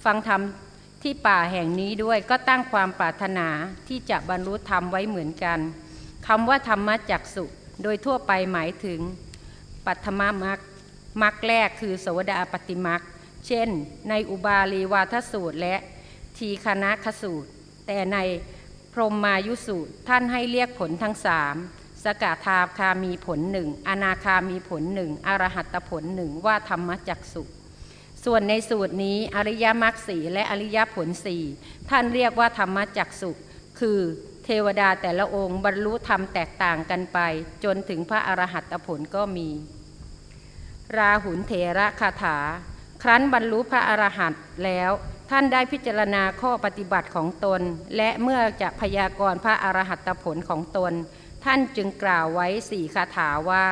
Speaker 3: ฟังธรรมที่ป่าแห่งนี้ด้วยก็ตั้งความปรารถนาที่จะบรรลุธรรมไว้เหมือนกันคำว่าธรรมจักสุโดยทั่วไปหมายถึง ปัทมมรรคมรรคแรกคือโสดาปฏิมรรคเช่น ในอุบาลีวาทสูตรและ ทีคณะคสูตร แต่ในพรหมายุสูตรท่านให้เรียกผลทั้งสามสกทาคามีผลหนึ่งอนาคามีผลหนึ่งอรหัตผลหนึ่งว่าธรรมจักสุส่วนในสูตรนี้อริยมรรคสีและอริยผลสี่ท่านเรียกว่าธรรมจักสุคือเทวดาแต่ละองค์บรรลุธรรมแตกต่างกันไป จนถึงพระอรหัตผลก็มี ราหุลเถระคาถา ครั้นบรรลุพระอรหันต์แล้ว ท่านได้พิจารณาข้อปฏิบัติของตน และเมื่อจะพยากรณ์พระอรหัตผลของตน ท่านจึงกล่าวไว้สี่คาถาว่า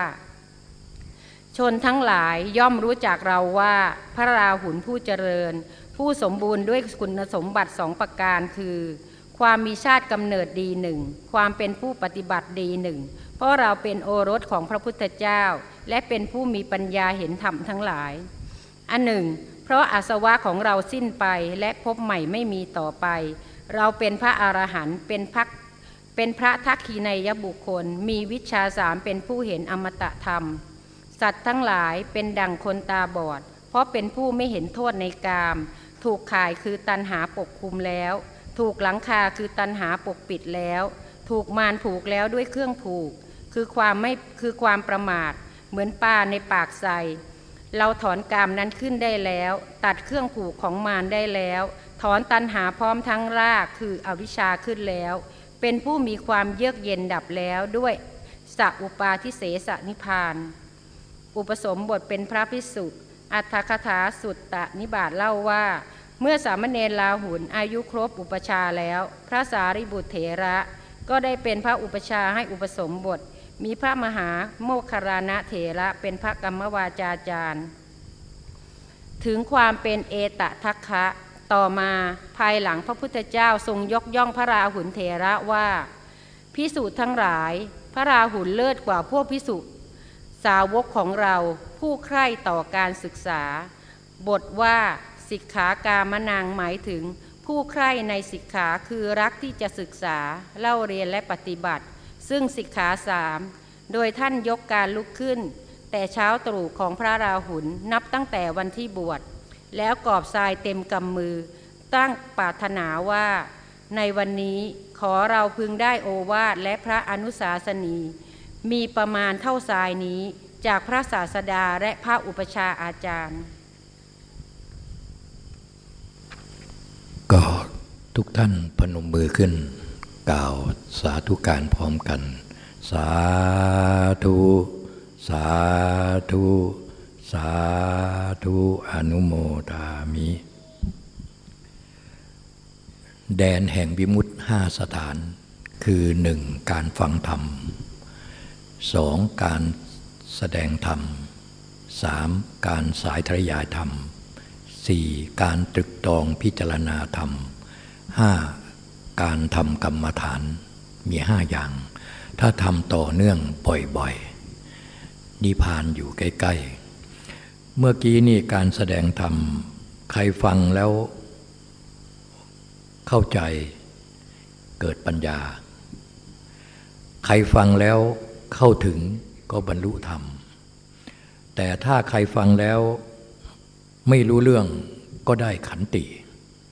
Speaker 3: ชนทั้งหลายย่อมรู้จักเราว่าพระราหุลผู้เจริญ ผู้สมบูรณ์ด้วยคุณสมบัติสองประการคือ ความมีชาติกำเนิดดีหนึ่งความเป็นผู้ปฏิบัติดีหนึ่งเพราะเราเป็นโอรสของพระพุทธเจ้า และเป็นผู้มีปัญญาเห็นธรรมทั้งหลาย อันหนึ่ง เพราะอาสวะของเราสิ้นไปและพบใหม่ไม่มีต่อไป เราเป็นพระอรหันต์เป็นพักเป็นพระทักขีนยบุคคล มีวิชาสามเป็นผู้เห็นอมตะธรรม สัตว์ทั้งหลายเป็นดังคนตาบอด เพราะเป็นผู้ไม่เห็นโทษในกาม ถูกข่ายคือตันหาปกคุมแล้ว ถูกหลังคาคือตันหาปกปิดแล้ว ถูกมารผูกแล้วด้วยเครื่องผูก คือความไม่คือความประมาท เหมือนปลาในปากใส เราถอนกามนั้นขึ้นได้แล้ว ตัดเครื่องผูกของมารได้แล้ว ถอนตันหาพร้อมทั้งรากคืออวิชชาขึ้นแล้ว เป็นผู้มีความเยือกเย็นดับแล้วด้วยสัอุปาทิเสสนิพาน อุปสมบทเป็นพระพิสุอัตถคถาสุตตนิบาตเล่าว่า เมื่อสามเณรลาหุนอายุครบอุปชาแล้ว พระสารีบุตรเถระ ก็ได้เป็นพระอุปชาให้อุปสมบท มีพระมหาโมคคารณะเถระเป็นพระกรรมวาจาจารย์ ถึงความเป็นเอตทัคคะต่อมาภายหลังพระพุทธเจ้าทรงยกย่องพระราหุลเถระว่า พิสูจน์ทั้งหลาย พระราหุลเลิศกว่าพวกพิสุสาวกของเราผู้ใคร่ต่อการศึกษา บทว่าสิกขากามนางหมายถึงผู้ใคร่ในสิกขาคือรักที่จะศึกษาเล่าเรียนและปฏิบัติ ซึ่งสิกขาสามโดยท่านยกการลุกขึ้น แต่เช้าตรู่ของพระราหุลนับตั้งแต่วันที่บวช แล้วกอบทรายเต็มกำมือ ตั้งปรารถนาว่า ในวันนี้ขอเราพึงได้โอวาทและพระอนุสาสนี มีประมาณเท่าทรายนี้จากพระศาสดาและพระอุปชาอาจารย์
Speaker 2: ก็ทุกท่านพนมมือขึ้น กล่าวสาธุการพร้อมกัน สาธุ สาธุ สาธุ อนุโมทามิ แดนแห่งวิมุตห้าสถาน คือหนึ่งการฟังธรรมสองการแสดงธรรมสามการสายทรยายธรรมสี่การตรึกตรองพิจารณาธรรมห้า การทำกรรมฐานมีห้าอย่าง ถ้าทำต่อเนื่องบ่อยๆนิพพานอยู่ใกล้ๆ เมื่อกี้นี่การแสดงธรรม ใครฟังแล้ว เข้าใจเกิดปัญญา ใครฟังแล้วเข้าถึงก็บรรลุธรรม แต่ถ้าใครฟังแล้วไม่รู้เรื่องก็ได้ขันติ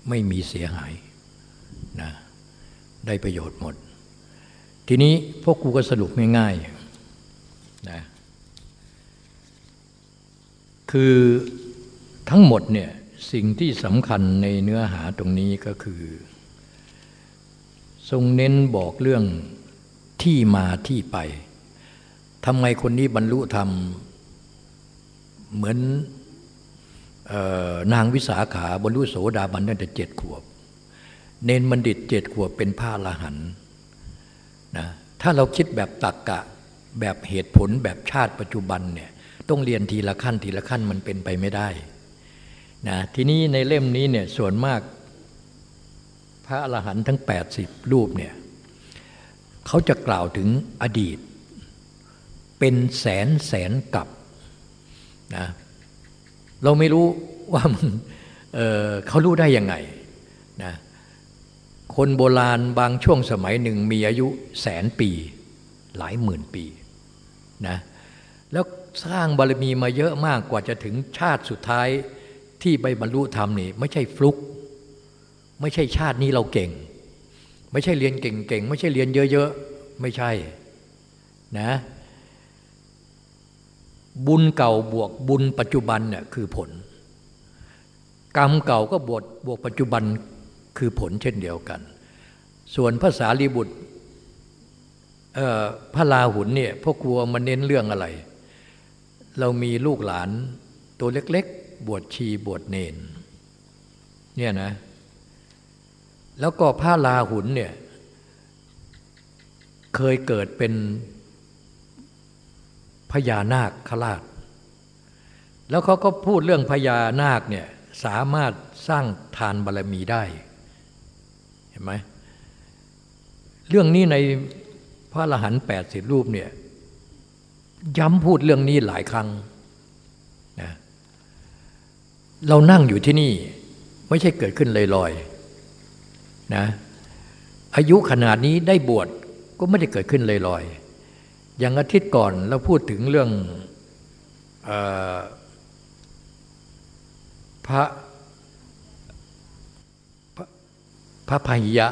Speaker 2: ไม่มีเสียหายนะ ได้ประโยชน์หมด ทีนี้พวกกูก็สรุปง่ายๆนะคือทั้งหมดเนี่ยสิ่งที่สำคัญในเนื้อหาตรงนี้ก็คือ ทรงเน้นบอกเรื่องที่มาที่ไปทำไมคนนี้บรรลุธรรม เหมือนนางวิสาขาบรรลุโสดาบันตั้งแต่เจ็ดขวบ เนนบัณฑิตเจ็ดขวบเป็นพระละหันนะถ้าเราคิดแบบตักกะแบบเหตุผลแบบชาติปัจจุบันเนี่ยต้องเรียนทีละขั้นทีละขั้นมันเป็นไปไม่ได้นะทีนี้ในเล่มนี้เนี่ยส่วนมากพระอรหันต์ทั้ง 80 รูปเนี่ยเขาจะกล่าวถึงอดีต เป็นแสนแสนกับนะเราไม่รู้ว่ามันเเขารู้ได้ยังไง คนโบราณบางช่วงสมัยหนึ่งมีอายุแสนปี หลายหมื่นปีนะแล้วสร้างบารมีมาเยอะมากกว่าจะถึงชาติสุดท้ายที่ไปบรรลุธรรมนี่ไม่ใช่ฟลุก ไม่ใช่ชาตินี้เราเก่ง ไม่ใช่เรียนเก่งๆ ไม่ใช่เรียนเยอะๆ ไม่ใช่นะบุญเก่าบวกบุญปัจจุบันเนี่ยคือผล กรรมเก่าก็บวกบวกปัจจุบัน คือผลเช่นเดียวกัน ส่วนภาษาลีบุตรพระลาหุนเนี่ยพ่อครัวมันเน้นเรื่องอะไร เรามีลูกหลานตัวเล็กๆ บวชชีบวชเนนเนี่ยนะแล้วก็พระลาหุนเนี่ยเคยเกิดเป็นพญานาคขราชแล้วเขาก็พูดเรื่องพญานาคเนี่ยสามารถสร้างทานบารรมีได้ เห็นไหมเรื่องนี้ในพระอรหันต์แปดสิบรูปเนี่ยย้ำพูดเรื่องนี้หลายครั้งนะเรานั่งอยู่ที่นี่ไม่ใช่เกิดขึ้นลอยๆนะอายุขนาดนี้ได้บวชก็ไม่ได้เกิดขึ้นลอยๆอย่างอาทิตย์ก่อนเราพูดถึงเรื่องอพระพ ระพหิยะ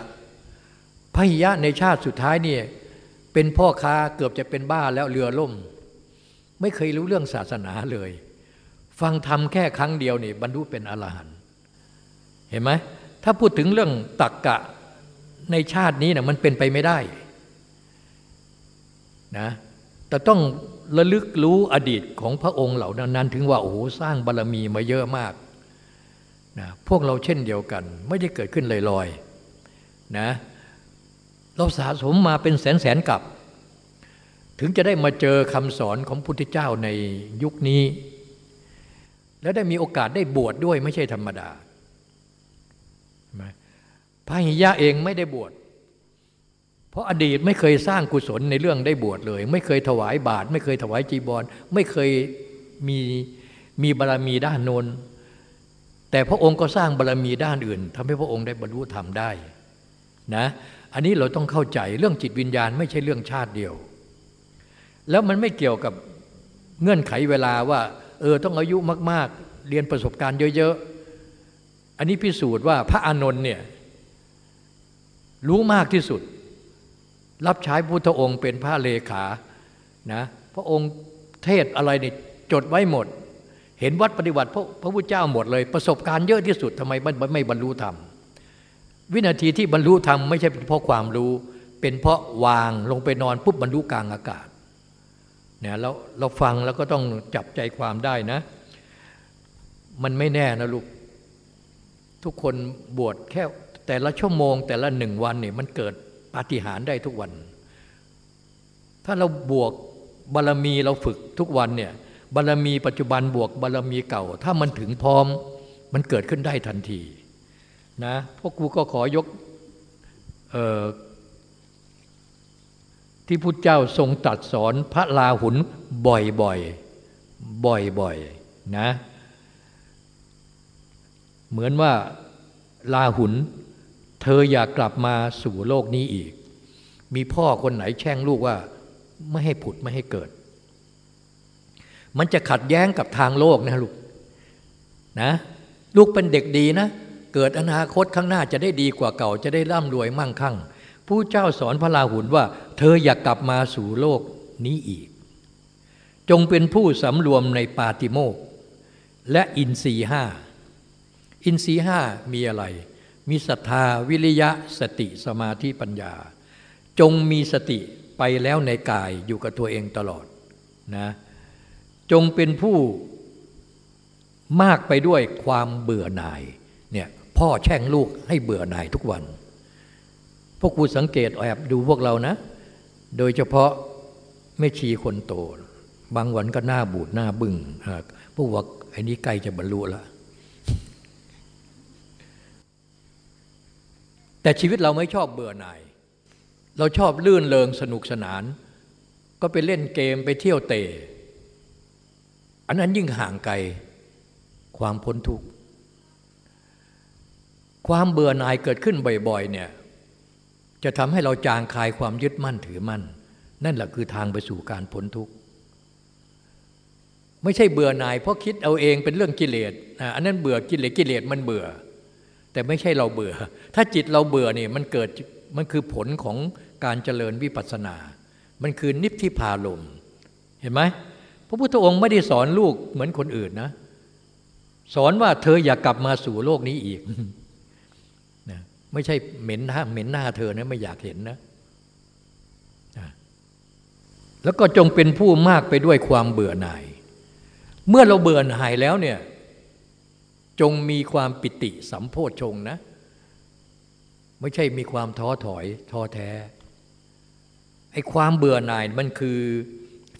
Speaker 2: พหิยะในชาติสุดท้ายนี่เป็นพ่อค้าเกือบจะเป็นบ้าแล้วเรือล่ม ไม่เคยรู้เรื่องศาสนาเลย ฟังธรรมแค่ครั้งเดียวนี่บรรลุเป็นอรหันต์เห็นไหมถ้าพูดถึงเรื่องตักกะในชาตินี้นะมันเป็นไปไม่ได้นะแต่ต้องระลึกรู้อดีตของพระองค์เหล่านั้น ถึงว่าโอ้โหสร้างบารรมีมาเยอะมากนะพวกเราเช่นเดียวกัน ไม่ได้เกิดขึ้นลอยๆ นะเราสะสมมาเป็นแสนแสนกับ ถึงจะได้มาเจอคำสอนของพุทธเจ้าในยุคนี้ และได้มีโอกาสได้บวชดด้วยไม่ใช่ธรรมดาพระหิยะเองไม่ได้บวชเพราะอดีตไม่เคยสร้างกุศลในเรื่องได้บวชเลย ไม่เคยถวายบาตรไม่เคยถวายจีบอลไม่เคยมีมีบารรมีด้านโนนแต่พระองค์ก็สร้างบารรมีด้านอื่นทำให้พระองค์ได้บรรลุธรรมได้ นะอันนี้เราต้องเข้าใจเรื่องจิตวิญญาณไม่ใช่เรื่องชาติเดียว แล้วมันไม่เกี่ยวกับเงื่อนไขเวลาว่า เออต้องอายุมาก ๆ เรียนประสบการณ์เยอะๆ อันนี้พิสูจน์ว่าพระอานนท์เนี่ยรู้มากที่สุด รับใช้พุทธองค์เป็นพระเลขานะพระองค์เทศอะไรนี่จดไว้หมด เห็นวัดปฏิบัติพระพระพุทธเจ้าหมดเลย ประสบการณ์เยอะที่สุดทำไมไม่บรรลุธรรม วินาทีที่บรรลุธรรมไม่ใช่เพราะความรู้ เป็นเพราะวางลงไปนอนปุ๊บบรรลุกลางอากาศเนี่ยเราเราฟังแล้วก็ต้องจับใจความได้นะ มันไม่แน่นะลูก ทุกคนบวชแค่แต่ละชั่วโมง แต่ละหนึ่งวันเนี่ยมันเกิดปาฏิหาริย์ได้ทุกวัน ถ้าเราบวกบารรมีเราฝึกทุกวันเนี่ยบารรมีปัจจุบันบวกบารรมีเก่า ถ้ามันถึงพร้อมมันเกิดขึ้นได้ทันที นะพวกกูก็ขอยกที่พุทธเจ้าทรงตัดสอนพระลาหุนบ่อยๆบ่อยๆนะ เหมือนว่าลาหุน เธออยากกลับมาสู่โลกนี้อีก มีพ่อคนไหนแช่งลูกว่าไม่ให้ผุดไม่ให้เกิด มันจะขัดแย้งกับทางโลกนะลูกนะ ลูกเป็นเด็กดีนะ เกิดอนาคตข้างหน้าจะได้ดีกว่าเก่า จะได้ร่ำรวยมั่งคั่งผู้เจ้าสอนพระราหุลว่า เธออยากกลับมาสู่โลกนี้อีก จงเป็นผู้สำรวมในปาติโมกและอินทรีห้าอินทรีห้ามีอะไร มีศรัทธาวิริยะสติสมาธิปัญญา จงมีสติไปแล้วในกายอยู่กับตัวเองตลอดนะจงเป็นผู้มากไปด้วยความเบื่อหน่าย พ่อแช่งลูกให้เบื่อหน่ายทุกวัน พวกกูสังเกตแอบดูพวกเรานะ โดยเฉพาะไม่ชีคนโต บางวันก็หน้าบูดหน้าบึง้งพวกว่าไอ้นี้ใกล้จะบรรลุแล้วแต่ชีวิตเราไม่ชอบเบื่อหน่าย เราชอบลื่นเลงสนุกสนาน ก็ไปเล่นเกมไปเที่ยวเตะอันนั้นยิ่งห่างไกลความพ้นทุกข์ ความเบื่อหน่ายเกิดขึ้นบ่อยๆเนี่ยจะทำให้เราจางคายความยึดมั่นถือมั่น นั่นแหละคือทางไปสู่การพ้นทุกข์ไม่ใช่เบื่อหน่ายเพราะคิดเอาเองเป็นเรื่องกิเลสอันนั้นเบื่อกิเลสกิเลสมันเบื่อ แต่ไม่ใช่เราเบื่อ ถ้าจิตเราเบื่อเนี่ยมันเกิดมันคือผลของการเจริญวิปัสสนา มันคือนิพพิพาลมเห็นไหมพระพุทธองค์ไม่ได้สอนลูกเหมือนคนอื่นนะ สอนว่าเธออย่ากลับมาสู่โลกนี้อีก ไม่ใช่เหม็นหน้าเหม็นหน้าเธอนะไม่อยากเห็นนะ แล้วก็จงเป็นผู้มากไปด้วยความเบื่อหน่าย เมื่อเราเบื่อหน่ายแล้วเนี่ย จงมีความปิติสัมโพชงนะ ไม่ใช่มีความท้อถอยท้อแท้ ไอ้ความเบื่อหน่ายมันคือ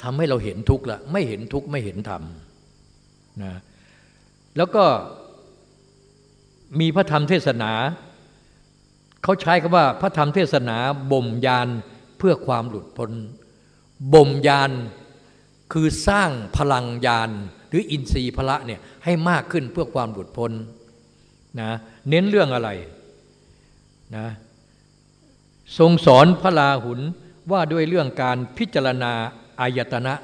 Speaker 2: ทำให้เราเห็นทุกข์ละไม่เห็นทุกข์ไม่เห็นธรรมนะแล้วก็มีพระธรรมเทศนา เขาใช้คำว่าพระธรรมเทศนาบ่มยานเพื่อความหลุดพ้นบ่มยานคือสร้างพลังยานหรืออินทรีย์พละเนี่ยให้มากขึ้นเพื่อความหลุดพ้นนะเน้นเรื่องอะไรนะทรงสอนพระลาหุนว่าด้วยเรื่องการพิจารณาอายตนะ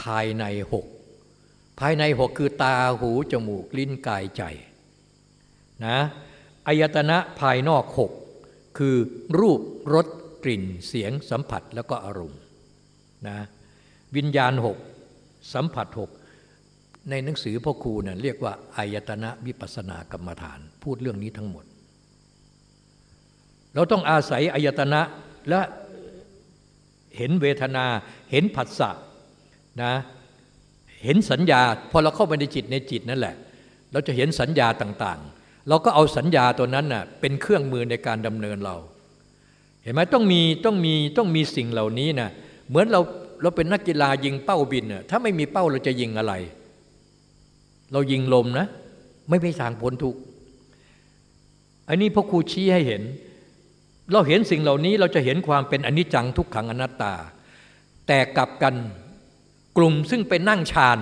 Speaker 2: ภายในหกภายในหกคือตาหูจมูกลิ้นกายใจนะอายตนะภายนอกหก คือรูปรสกลิ่นเสียงสัมผัสแล้วก็อารมณ์นะวิญญาณหกสัมผัสหกในหนังสือพ่อครูนะ่ะเรียกว่าอายตนะวิปัสนากรรมฐาน พูดเรื่องนี้ทั้งหมด เราต้องอาศัยอายตนะและเห็นเวทนาเห็นผัสสะนะเห็นสัญญา พอเราเข้าไปในจิตในจิตนั่นแหละ เราจะเห็นสัญญาต่างๆ เราก็เอาสัญญาตัวนั้นน่ะเป็นเครื่องมือในการดำเนินเรา เห็นไหมต้องมีต้องมีต้องมีสิ่งเหล่านี้นะเหมือนเราเราเป็นนักกีฬายิงเป้าบินน่ะถ้าไม่มีเป้าเราจะยิงอะไร เรายิงลมนะ ไม่ไปทางพ้นทุกอันนี้พ่อครูชี้ให้เห็น เราเห็นสิ่งเหล่านี้เราจะเห็นความเป็นอนิจจังทุกขังอนัตตา แต่กลับกันกลุ่มซึ่งเป็นนั่งฌาน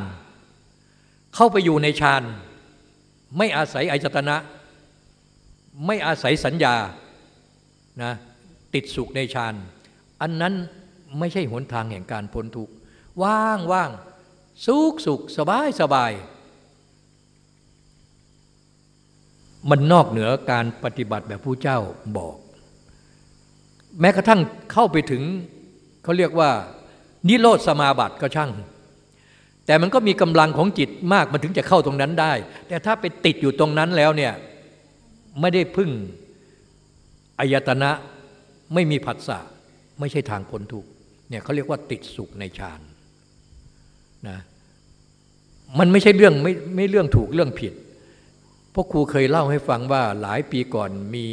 Speaker 2: เข้าไปอยู่ในฌานไม่อาศัยอายตนะ ไม่อาศัยสัญญานะติดสุขในฌานอันนั้นไม่ใช่หนทางแห่งการพ้นทุกข์ว่างว่างสุขสุขสบายสบาย มันนอกเหนือการปฏิบัติแบบผู้เจ้าบอก แม้กระทั่งเข้าไปถึงเขาเรียกว่า นิโรธสมาบัติก็ช่าง แต่มันก็มีกำลังของจิตมากมันถึงจะเข้าตรงนั้นได้ แต่ถ้าไปติดอยู่ตรงนั้นแล้วเนี่ย ไม่ได้พึ่งอายตนะไม่มีผัสสะไม่ใช่ทางพ้นทุกเนี่ยเขาเรียกว่าติดสุขในฌานนะมันไม่ใช่เรื่องไม่ไม่เรื่องถูกเรื่องผิดพราะครูเคยเล่าให้ฟังว่าหลายปีก่อนมี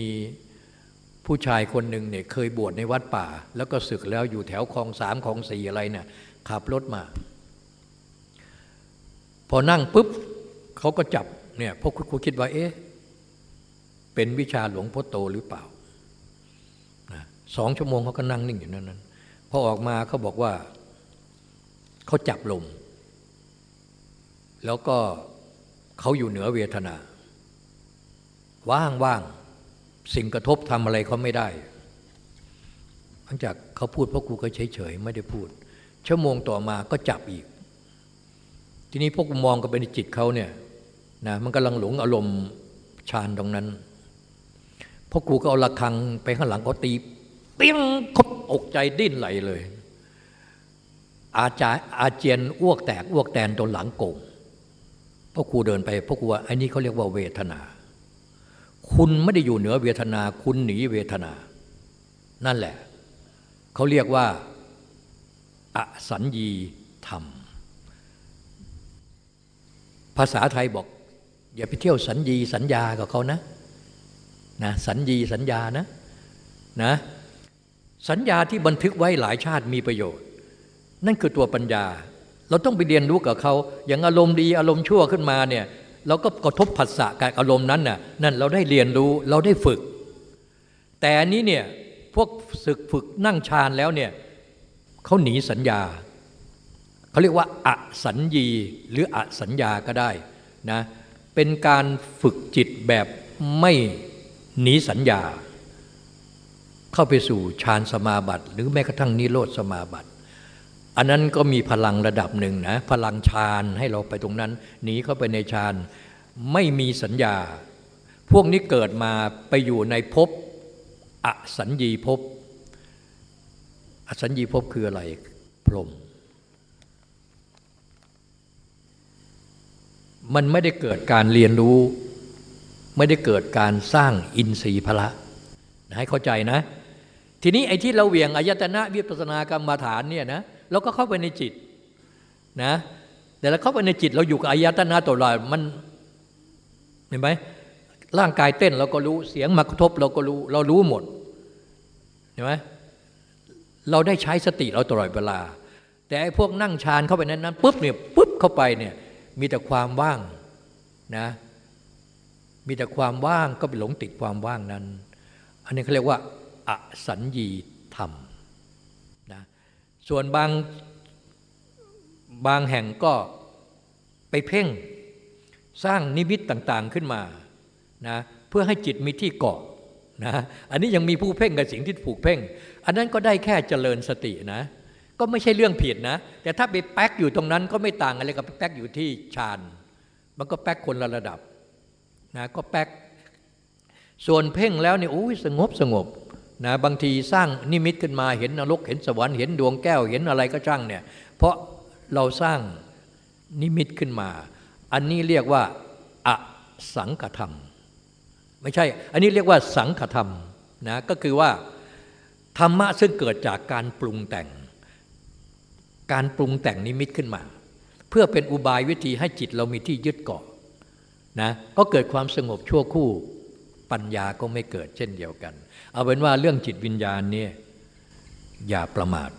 Speaker 2: ผู้ชายคนหนึ่งเนี่ยเคยบวชในวัดป่า แล้วก็ศึกแล้วอยู่แถวคลองสามคลองสี่อะไรเนี่ยขับรถมา พอนั่งปุ๊บเขาก็จับเนี่ยพวกครูคิดว่าเอ๊ะ เป็นวิชาหลวงพ่อโตหรือเปล่าสองชั่วโมงเขาก็นั่งนิ่งอยู่นั้นนั้นพอออกมาเขาบอกว่าเขาจับลม แล้วก็เขาอยู่เหนือเวทนา ว่างว่างสิ่งกระทบทำอะไรเขาไม่ได้ หลังจากเขาพูดพวกกูก็เฉยๆไม่ได้พูด ชั่วโมงต่อมาก็จับอีก ทีนี้พวกกูมองกันไปในจิตเขาเนี่ยนะมันกำลังหลงอารมณ์ฌานตรงนั้น พวกกูก็เอาระฆังไปข้างหลังเขาตีเปี้ยงคบอกใจดิ้นไหลเลย อาจารอาเจียนอ้วกแตกอ้วกแตนตนหลังโกงพ่อครูเดินไปพ่อครูว่าไอ้นี่เขาเรียกว่าเวทนา คุณไม่ได้อยู่เหนือเวทนา คุณหนีเวทนา นั่นแหละเขาเรียกว่าอสัญญีธรรม ภาษาไทยบอก อย่าไปเที่ยวสัญญีสัญญากับเขานะ นะสัญญีสัญญานะนะสัญญาที่บันทึกไว้หลายชาติมีประโยชน์ นั่นคือตัวปัญญา เราต้องไปเรียนรู้กับเขาอย่างอารมณ์ดีอารมณ์ชั่วขึ้นมาเนี่ยเราก็กระทบผัสสะกับอารมณ์นั้นน่ะนั่นเราได้เรียนรู้เราได้ฝึก แต่อันนี้เนี่ยพวกศึกฝึกนั่งฌานแล้วเนี่ยเขาหนีสัญญาเขาเรียกว่าอสัญญีหรืออสัญญาก็ได้นะเป็นการฝึกจิตแบบไม่ หนีสัญญา เข้าไปสู่ฌานสมาบัติ หรือแม้กระทั่งนิโรธสมาบัติ อันนั้นก็มีพลังระดับหนึ่งนะ พลังฌานให้เราไปตรงนั้น หนีเข้าไปในฌานไม่มีสัญญา พวกนี้เกิดมาไปอยู่ในภพอสัญญีภพอสัญญีภพคืออะไร พรหมมันไม่ได้เกิดการเรียนรู้ ไม่ได้เกิดการสร้างอินทรีย์พละให้เข้าใจนะ ทีนี้ไอ้ที่เราเหวี่ยงอายตนะวิปัสสนากรรมาฐานเนี่ยนะเราก็เข้าไปในจิตนะแต่เราเข้าไปในจิตเราอยู่กับอายตนะตัวเรามันเห็นไหมร่างกายเต้นเราก็รู้เสียงมากระทบเราก็รู้เรารู้หมดเห็นไหมเราได้ใช้สติเราตลอดเวลา แต่ไอ้พวกนั่งฌานเข้าไปนั้นนั้นปุ๊บเนี่ยปุ๊บเข้าไปเนี่ยมีแต่ความว่างนะ มีแต่ความว่างก็ไปหลงติดความว่างนั้น อันนี้เขาเรียกว่าอสัญญีธรรมนะส่วนบางบางแห่งก็ไปเพ่งสร้างนิมิตต่างๆขึ้นมานะเพื่อให้จิตมีที่เกาะนะอันนี้ยังมีผู้เพ่งกับสิ่งที่ผูกเพ่ง อันนั้นก็ได้แค่เจริญสตินะ ก็ไม่ใช่เรื่องผิดนะ แต่ถ้าไปแป๊กอยู่ตรงนั้นก็ไม่ต่างอะไรกับแป๊กอยู่ที่ฌาน มันก็แป๊กคนละระดับ นะก็แป๊กส่วนเพ่งแล้วเนี่ยโอ้ยสงบสงบนะบางทีสร้างนิมิตขึ้นมาเห็นนรกเห็นสวรรค์เห็นดวงแก้วเห็นอะไรก็ช่างเนี่ย เพราะเราสร้างนิมิตขึ้นมา อันนี้เรียกว่าอสังขธรรม ไม่ใช่ อันนี้เรียกว่าสังขธรรมนะก็คือว่าธรรมะซึ่งเกิดจากการปรุงแต่ง การปรุงแต่งนิมิตขึ้นมา เพื่อเป็นอุบายวิธีให้จิตเรามีที่ยึดเกาะ นะก็เกิดความสงบชั่วคู่ปัญญาก็ไม่เกิดเช่นเดียวกัน เอาเป็นว่าเรื่องจิตวิญญาณเนี่ยอย่าประมาท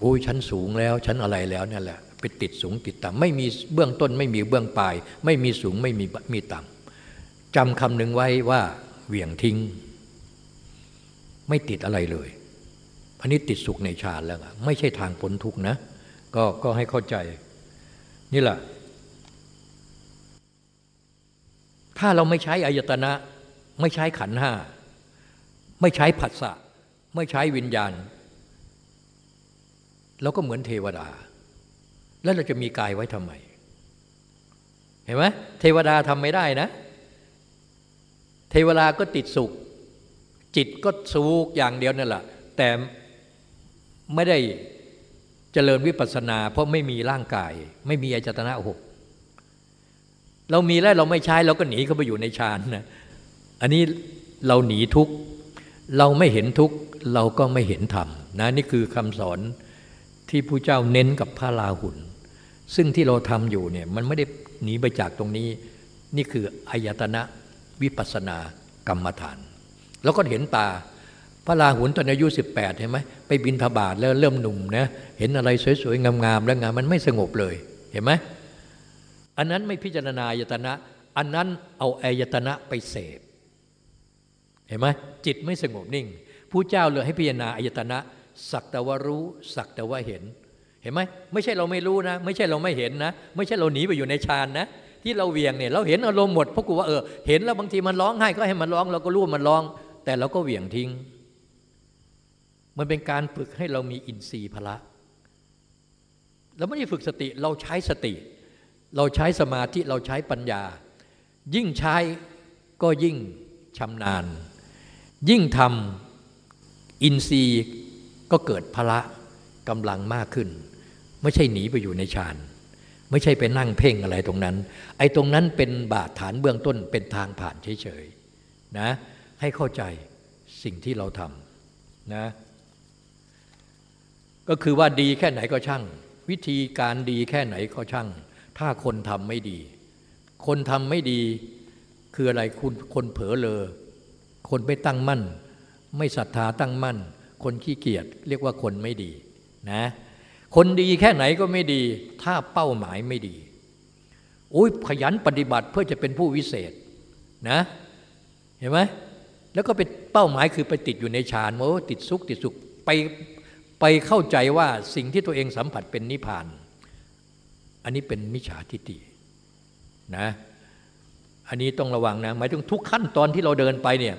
Speaker 2: โอ้ยฉันสูงแล้วฉันอะไรแล้วนั่นแหละไปติดสูงติดต่ำไม่มีเบื้องต้นไม่มีเบื้องปลาย ไม่มีสูงไม่มีมีต่ำจำคำหนึ่งไว้ว่าเหวี่ยงทิ้ง ไม่ติดอะไรเลยอันนี้ติดสุขในฌานแล้วไม่ใช่ทางพ้นทุกนะก็ก็ให้เข้าใจ นี่แหละ ถ้าเราไม่ใช้อายตนะ ไม่ใช้ขันห้า ไม่ใช้ผัสสะ ไม่ใช้วิญญาณเราก็เหมือนเทวดา แล้วเราจะมีกายไว้ทำไม เห็นไหมเทวดาทำไม่ได้นะ เทวดาก็ติดสุข จิตก็สุขอย่างเดียวนั่นแหละแต่ไม่ได้เจริญวิปัสสนา เพราะไม่มีร่างกาย ไม่มีอายตนะหก เรามีแล้วเราไม่ใช้เราก็หนีเข้าไปอยู่ในฌานนะอันนี้เราหนีทุกเราไม่เห็นทุกเราก็ไม่เห็นธรรมนะนี่คือคำสอนที่ผู้เจ้าเน้นกับพระลาหุนซึ่งที่เราทำอยู่เนี่ยมันไม่ได้หนีไปจากตรงนี้ นี่คืออายตนะวิปัสนากรรมฐาน แล้วก็เห็นตาพระลาหุนตอนอายุ 18เห็นไหมไปบินทบาทแล้วเริ่มหนุ่มนะเห็นอะไรสวยๆงามๆแล้วงานมันไม่สงบเลยเห็นไหม อันนั้นไม่พิจารณาอายตนะ อันนั้นเอาอายตนะไปเสพ เห็นไหมจิตไม่สงบนิ่งผู้เจ้าเลยให้พิจารณาอายตนะ สักแต่ว่ารู้สักแต่ว่าเห็น เห็นไหมไม่ใช่เราไม่รู้นะ ไม่ใช่เราไม่เห็นนะ ไม่ใช่เราหนีไปอยู่ในฌานนะ ที่เราเวียงเนี่ยเราเห็นอารมณ์หมดเพราะกูว่าเออเห็นแล้วบางทีมันร้องไห้ก็ให้มันร้องเราก็รู้มันร้อง แต่เราก็เวียงทิ้ง มันเป็นการฝึกให้เรามีอินทรีย์พละเราไม่ได้ฝึกสติเราใช้สติ เราใช้สมาธิเราใช้ปัญญา ยิ่งใช้ก็ยิ่งชำนาญ ยิ่งทำอินทรีย์ก็เกิดพละกำลังมากขึ้น ไม่ใช่หนีไปอยู่ในฌานไม่ใช่ไปนั่งเพ่งอะไรตรงนั้น ไอ้ตรงนั้นเป็นบาดฐานเบื้องต้นเป็นทางผ่านเฉยๆนะให้เข้าใจสิ่งที่เราทำนะก็คือว่าดีแค่ไหนก็ช่าง วิธีการดีแค่ไหนก็ช่าง ถ้าคนทำไม่ดี คนทำไม่ดีคืออะไรคุณคนเผลอเลอ คนไม่ตั้งมั่น ไม่ศรัทธาตั้งมั่น คนขี้เกียจเรียกว่าคนไม่ดีนะคนดีแค่ไหนก็ไม่ดี ถ้าเป้าหมายไม่ดีอุ้ยขยันปฏิบัติเพื่อจะเป็นผู้วิเศษนะเห็นไหมแล้วก็เป็นเป้าหมายคือไปติดอยู่ในฌานโอ้ติดสุขติดสุขไปไปเข้าใจว่าสิ่งที่ตัวเองสัมผัสเป็นนิพพาน อันนี้เป็นมิจฉาทิฏฐินะ อันนี้ต้องระวังนะหมายถึงทุกขั้นตอนที่เราเดินไปเนี่ย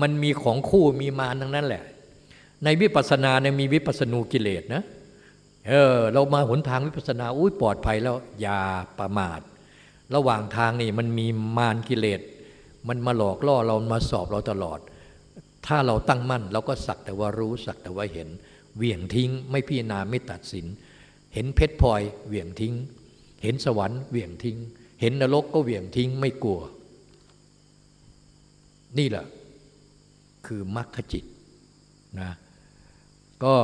Speaker 2: มันมีของคู่มีมารทั้งนั้นแหละ ในวิปัสสนาเนี่ยมีวิปัสสนูกิเลสนะ เออเรามาหนทางวิปัสสนาอุ้ยปลอดภัยแล้วอย่าประมาท ระหว่างทางนี่มันมีมารกิเลสมันมาหลอกล่อเรามาสอบเราตลอด ถ้าเราตั้งมั่นเราก็สักแต่ว่ารู้สักแต่ว่าเห็น เหวี่ยงทิ้ง ไม่พิจารณาไม่ตัดสิน เห็นเพชรพลอยเหวี่ยงทิ้ง เห็นสวรรค์เหวี่ยงทิ้ง เห็นนรกก็เหวี่ยงทิ้งไม่กลัว นี่แหละคือมรรคจิตนะก็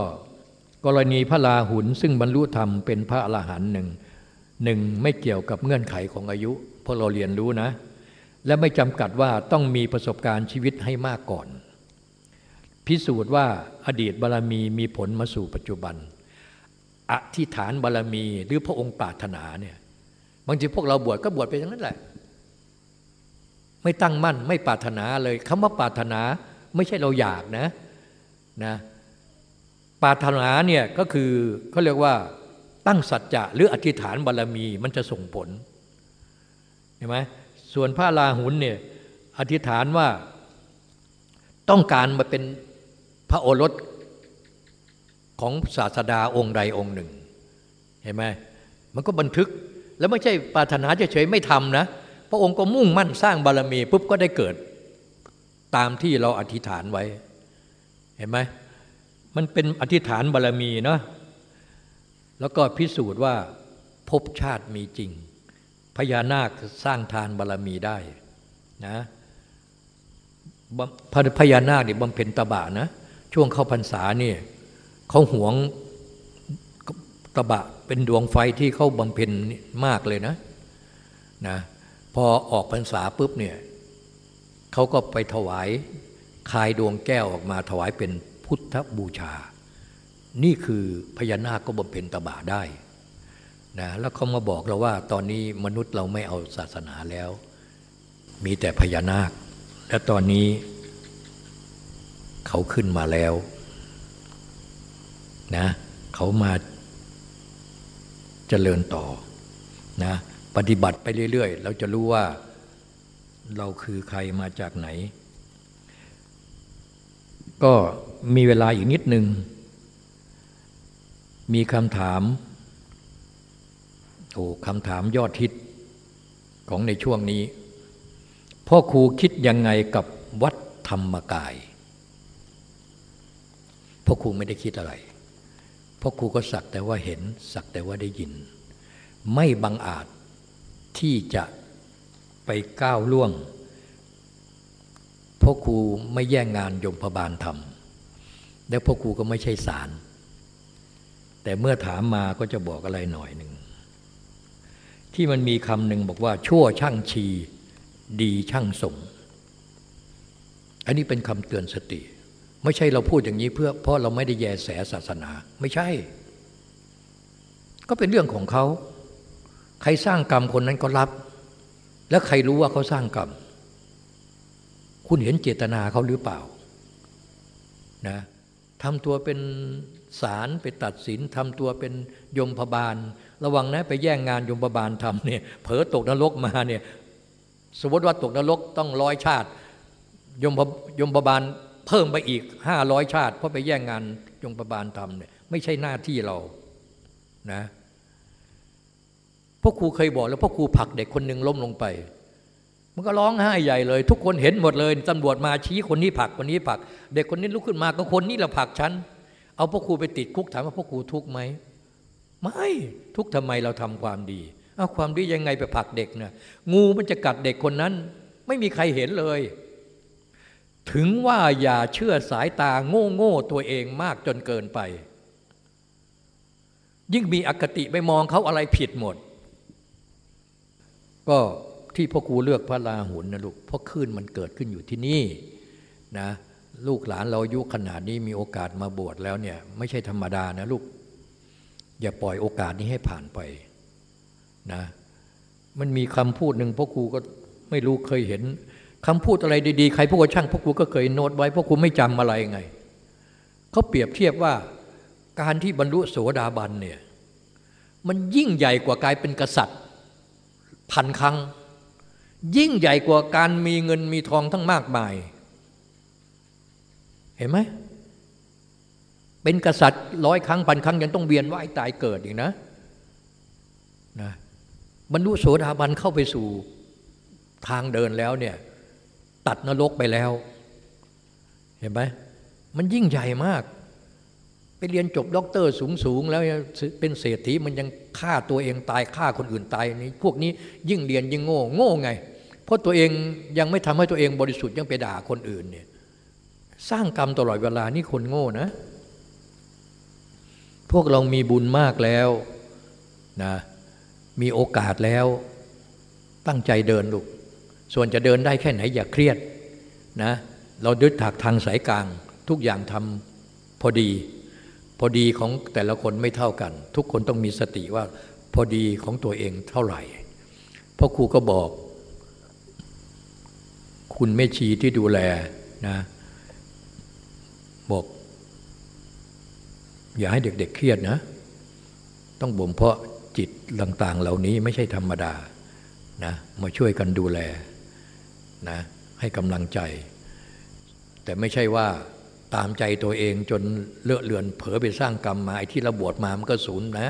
Speaker 2: กรณีพระลาหุนซึ่งบรรลุธรรมเป็นพระอรหันต์หนึ่งหนึ่งไม่เกี่ยวกับเงื่อนไขของอายุเพราะเราเรียนรู้นะ และไม่จำกัดว่าต้องมีประสบการณ์ชีวิตให้มากก่อน พิสูจน์ว่าอดีตบารรมีมีผลมาสู่ปัจจุบัน อธิษฐานบารรมี หรือพระองค์ปรารถนาเนี่ยบางทีพวกเราบวชก็บวชไปอย่างนั้นแหละ ไม่ตั้งมั่นไม่ปรารถนาเลยคำว่าปรารถนาไม่ใช่เราอยากนะนะปรารถนาเนี่ยก็คือเขาเรียกว่าตั้งสัจจะหรืออธิษฐานบารรมีมันจะส่งผลเห็นไหมส่วนพระลาหุนเนี่ยอธิษฐานว่าต้องการมาเป็นพระโอรส ของศาสดาองค์ใดองค์หนึ่ง เห็นไหมมันก็บันทึกแล้วไม่ใช่ปรารถนาเฉยๆไม่ทำนะ พระองค์ก็มุ่งมั่นสร้างบารมีปุ๊บก็ได้เกิด ตามที่เราอธิษฐานไว้ เห็นไหมมันเป็นอธิษฐานบารรมีเนาะแล้วก็พิสูจน์ว่าภพชาติมีจริง พญานาคสร้างทานบารรมีได้นะพญานาคเนี่ยบำเพ็ญตบะนะ ช่วงเข้าพรรษาเนี่ย เขาหวงตะบะเป็นดวงไฟที่เขาบำเพ็ญมากเลยนะนะพอออกพรรษาปุ๊บเนี่ยเขาก็ไปถวายคายดวงแก้วออกมาถวายเป็นพุทธบูชา นี่คือพญานาคก็บำเพ็ญตบะได้นะแล้วเขามาบอกเราว่าตอนนี้มนุษย์เราไม่เอาศาสนาแล้ว มีแต่พญานาค และตอนนี้เขาขึ้นมาแล้ว นะเขามาเจริญต่อนะปฏิบัติไปเรื่อย ๆ เราจะรู้ว่าเราคือใครมาจากไหน ก็มีเวลาอีกนิดหนึ่งมีคำถามโอ้คำถามยอดฮิตของในช่วงนี้ พ่อครูคิดยังไงกับวัดธรรมกาย พ่อครูไม่ได้คิดอะไร พ่อครูก็สักแต่ว่าเห็น สักแต่ว่าได้ยิน ไม่บังอาจที่จะไปก้าวล่วงพ่อครูไม่แย่งงานยมพบาลทำแล้วพ่อครูก็ไม่ใช่สาร แต่เมื่อถามมาก็จะบอกอะไรหน่อยหนึ่ง ที่มันมีคำหนึ่งบอกว่า ชั่วช่างชี ดีช่างสงอันนี้เป็นคำเตือนสติ ไม่ใช่เราพูดอย่างนี้เพื่อเพราะเราไม่ได้แยแสศาสนา ไม่ใช่ ก็เป็นเรื่องของเขา ใครสร้างกรรมคนนั้นก็รับ แล้วใครรู้ว่าเขาสร้างกรรม คุณเห็นเจตนาเขาหรือเปล่านะทำตัวเป็นศาลไปตัดสินทำตัวเป็นยมพบาล ระวังนะไปแย่งงานยมพบาลทำเนี่ยเผลอตกนรกมาเนี่ยสมมติว่าตกนรกต้องร้อยชาติ ยมยมพบาล เพิ่มไปอีกห้าร้อยชาติ เพราะไปแย่งงานยมพบาลทำเนี่ยไม่ใช่หน้าที่เรานะพ่อครูเคยบอกแล้วพ่อครูผลักเด็กคนหนึ่งล้มลงไป มันก็ร้องไห้ใหญ่เลย ทุกคนเห็นหมดเลยตำรวจมาชี้คนนี้ผักคนนี้ผัก เด็กคนนี้ลุกขึ้นมาก็คนนี้แหละผักฉันเอาพ่อครูไปติดคุกถามว่าพ่อครูทุกข์ไหมไม่ทุกข์ทำไมเราทำความดีเอาความดียังไงไปผักเด็กเนะ่ยงูมันจะกัดเด็กคนนั้น ไม่มีใครเห็นเลย ถึงว่าอย่าเชื่อสายตาโง่โง่ตัวเองมากจนเกินไป ยิ่งมีอคติไปมองเขาอะไรผิดหมด ก็ที่พ่อครูเลือกพระราหุลนะลูกเพราะคลื่นมันเกิดขึ้นอยู่ที่นี่นะลูกหลานเราอายุขนาดนี้มีโอกาสมาบวชแล้วเนี่ยไม่ใช่ธรรมดานะลูก อย่าปล่อยโอกาสนี้ให้ผ่านไปนะมันมีคำพูดหนึ่งพ่อครูก็ไม่รู้เคยเห็น คำพูดอะไรดีๆ ใครพวกช่างพ่อครูก็เคยโน้ตไว้พ่อครูไม่จำอะไรไงเขาเปรียบเทียบว่าการที่บรรลุโสดาบันเนี่ยมันยิ่งใหญ่กว่าการเป็นกษัตริย์พันครั้ง ยิ่งใหญ่กว่าการมีเงินมีทองทั้งมากมาย เห็นไหมเป็นกษัตริย์ร้อยครั้งพันครั้งยังต้องเวียนว่ายตายเกิดอีกนะนะบรรลุโสดาบันเข้าไปสู่ทางเดินแล้วเนี่ย ตัดนรกไปแล้ว เห็นไหมมันยิ่งใหญ่มาก ไปเรียนจบด็อกเตอร์สูงสูงๆแล้วเป็นเศรษฐีมันยังฆ่าตัวเองตายฆ่าคนอื่นตายนี่พวกนี้ยิ่งเรียนยิ่งโง่โง่ไง เพราะตัวเองยังไม่ทำให้ตัวเองบริสุทธิ์ยังไปด่าคนอื่นเนี่ยสร้างกรรมตลอดเวลานี่คนโง่นะ พวกเรามีบุญมากแล้วนะมีโอกาสแล้วตั้งใจเดินลูก ส่วนจะเดินได้แค่ไหนอย่าเครียดนะเราดึดถักทางสายกลาง ทุกอย่างทำพอดี พอดีของแต่ละคนไม่เท่ากัน ทุกคนต้องมีสติว่าพอดีของตัวเองเท่าไหร่พ่อครูก็บอก คุณแม่ชีที่ดูแลนะบอก อย่าให้เด็กๆเครียดนะ ต้องบ่มเพาะจิตต่าง ๆ เหล่านี้ไม่ใช่ธรรมดานะมาช่วยกันดูแล นะให้กำลังใจ แต่ไม่ใช่ว่าตามใจตัวเองจนเลอะเลือนเผลอไปสร้างกรรมมาไอ้ที่เราบวชมามันก็ศูนย์นะ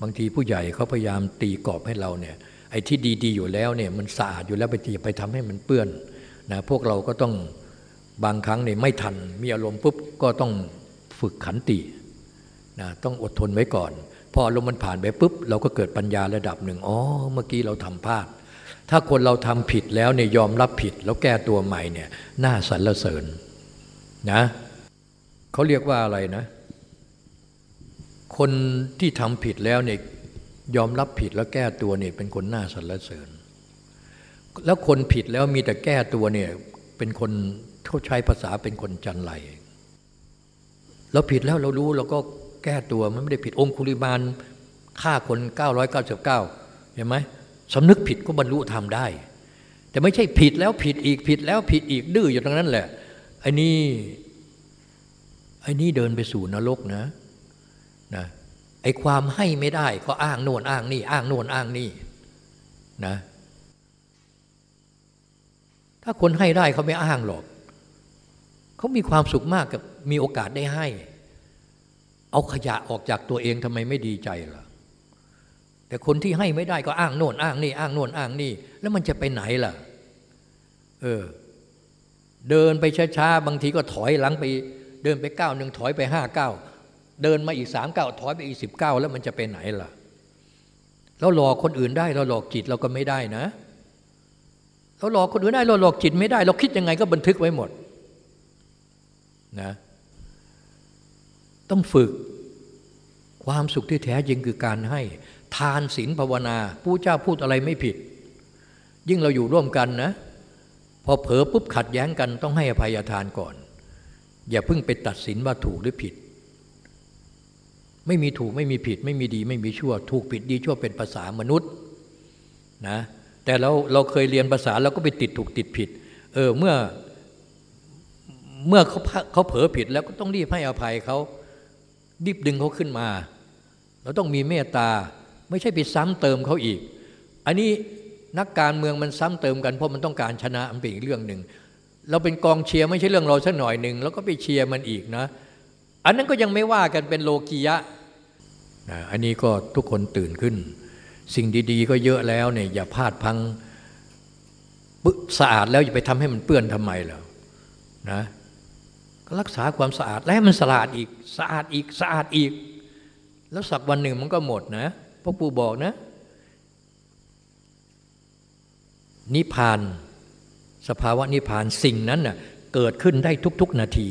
Speaker 2: บางทีผู้ใหญ่เขาพยายามตีกรอบให้เราเนี่ยไอ้ที่ดีๆอยู่แล้วเนี่ยมันสะอาดอยู่แล้วไปตีไปทำให้มันเปื้อนนะพวกเราก็ต้องบางครั้งเนี่ยไม่ทัน มีอารมณ์ปุ๊บก็ต้องฝึกขันตินะต้องอดทนไว้ก่อน พออารมณ์มันผ่านไปปุ๊บ เราก็เกิดปัญญาระดับหนึ่งอ๋อเมื่อกี้เราทำพลาด ถ้าคนเราทำผิดแล้วเนี่ยยอมรับผิดแล้วแก้ตัวใหม่เนี่ยน่าสรรเสริญนะเขาเรียกว่าอะไรนะ คนที่ทำผิดแล้วเนี่ยยอมรับผิดแล้วแก้ตัวเนี่ยเป็นคนน่าสรรเสริญ แล้วคนผิดแล้วมีแต่แก้ตัวเนี่ยเป็นคนเขาใช้ภาษาเป็นคนจันไรเราผิดแล้วเรารู้เราก็แก้ตัวมันไม่ได้ผิดองคุลิมานฆ่าคน 999 เห็นไหม สำนึกผิดก็บรรลุธรรมได้ แต่ไม่ใช่ผิดแล้วผิดอีกผิดแล้วผิดอีกดื้ออยู่ตรงนั้นแหละไอ้นี่ไอ้นี่เดินไปสู่นรกนะนะไอ้ความให้ไม่ได้ก็อ้างโน่นอ้างนี่ อ้างโน่นอ้างนี่นะถ้าคนให้ได้เขาไม่อ้างหรอก เขามีความสุขมากกับมีโอกาสได้ให้ เอาขยะออกจากตัวเองทำไมไม่ดีใจล่ะ แต่คนที่ให้ไม่ได้ก็อ้างโน่นอ้างนี่อ้างโน่นอ้างนี่ แล้วมันจะไปไหนล่ะ เออ เดินไปช้าๆบางทีก็ถอยหลังไป เดินไปก้าวหนึ่งถอยไปห้าก้าวเดินมาอีกสามก้าวถอยไปอีกสิบก้าวแล้วมันจะไปไหนล่ะ เราหลอกคนอื่นได้ เราหลอกจิตเราก็ไม่ได้นะ เราหลอกคนอื่นได้เราหลอกจิตไม่ได้ เราคิดยังไงก็บันทึกไว้หมดนะต้องฝึกความสุขที่แท้จริงคือการให้ ทานศีลภาวนาผู้เจ้าพูดอะไรไม่ผิด ยิ่งเราอยู่ร่วมกันนะ พอเผลอปุ๊บขัดแย้งกันต้องให้อภัยทานก่อน อย่าเพิ่งไปตัดสินว่าถูกหรือผิด ไม่มีถูกไม่มีผิด ไม่มีดีไม่มีชั่ว ถูกผิดดีชั่วเป็นภาษามนุษย์นะแต่เราเราเคยเรียนภาษาเราก็ไปติดถูกติดผิดเออเมื่อเมื่อเขาเขาเผลอผิดแล้วก็ต้องรีบให้อภัยเขารีบดึงเขาขึ้นมา เราต้องมีเมตตา ไม่ใช่ไปซ้ำเติมเขาอีก อันนี้นักการเมืองมันซ้ำเติมกันเพราะมันต้องการชนะมันเป็นอีกเรื่องหนึ่งเราเป็นกองเชียร์ไม่ใช่เรื่องเราสักหน่อยหนึ่งแล้วก็ไปเชียร์มันอีกนะ อันนั้นก็ยังไม่ว่ากันเป็นโลกียะนะอันนี้ก็ทุกคนตื่นขึ้น สิ่งดีๆ ก็เยอะแล้วเนี่ยอย่าพลาดพังสะอาดแล้วอย่าไปทำให้มันเปื้อนทำไมล่ะนะก็รักษาความสะอาดแล้วให้มันสะอาดอีกสะอาดอีกสะอาดอีก แล้วสักวันหนึ่งมันก็หมดนะ พ่อปู่บอกนะ นิพาน สภาวะนิพพานสิ่งนั้นน่ะเกิดขึ้นได้ทุก ๆ นาที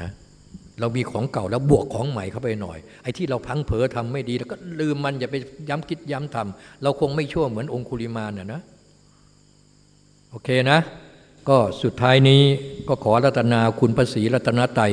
Speaker 2: นะเรามีของเก่าแล้วบวกของใหม่เข้าไปหน่อย ไอ้ที่เราพังเผลอทำไม่ดีแล้วก็ลืมมันอย่าไปย้ำคิดย้ำทำเราคงไม่ชั่วเหมือนองคุลิมานน่ะนะโอเคนะ ก็สุดท้ายนี้ก็ขอรัตนาคุณพระศรีรัตนไตย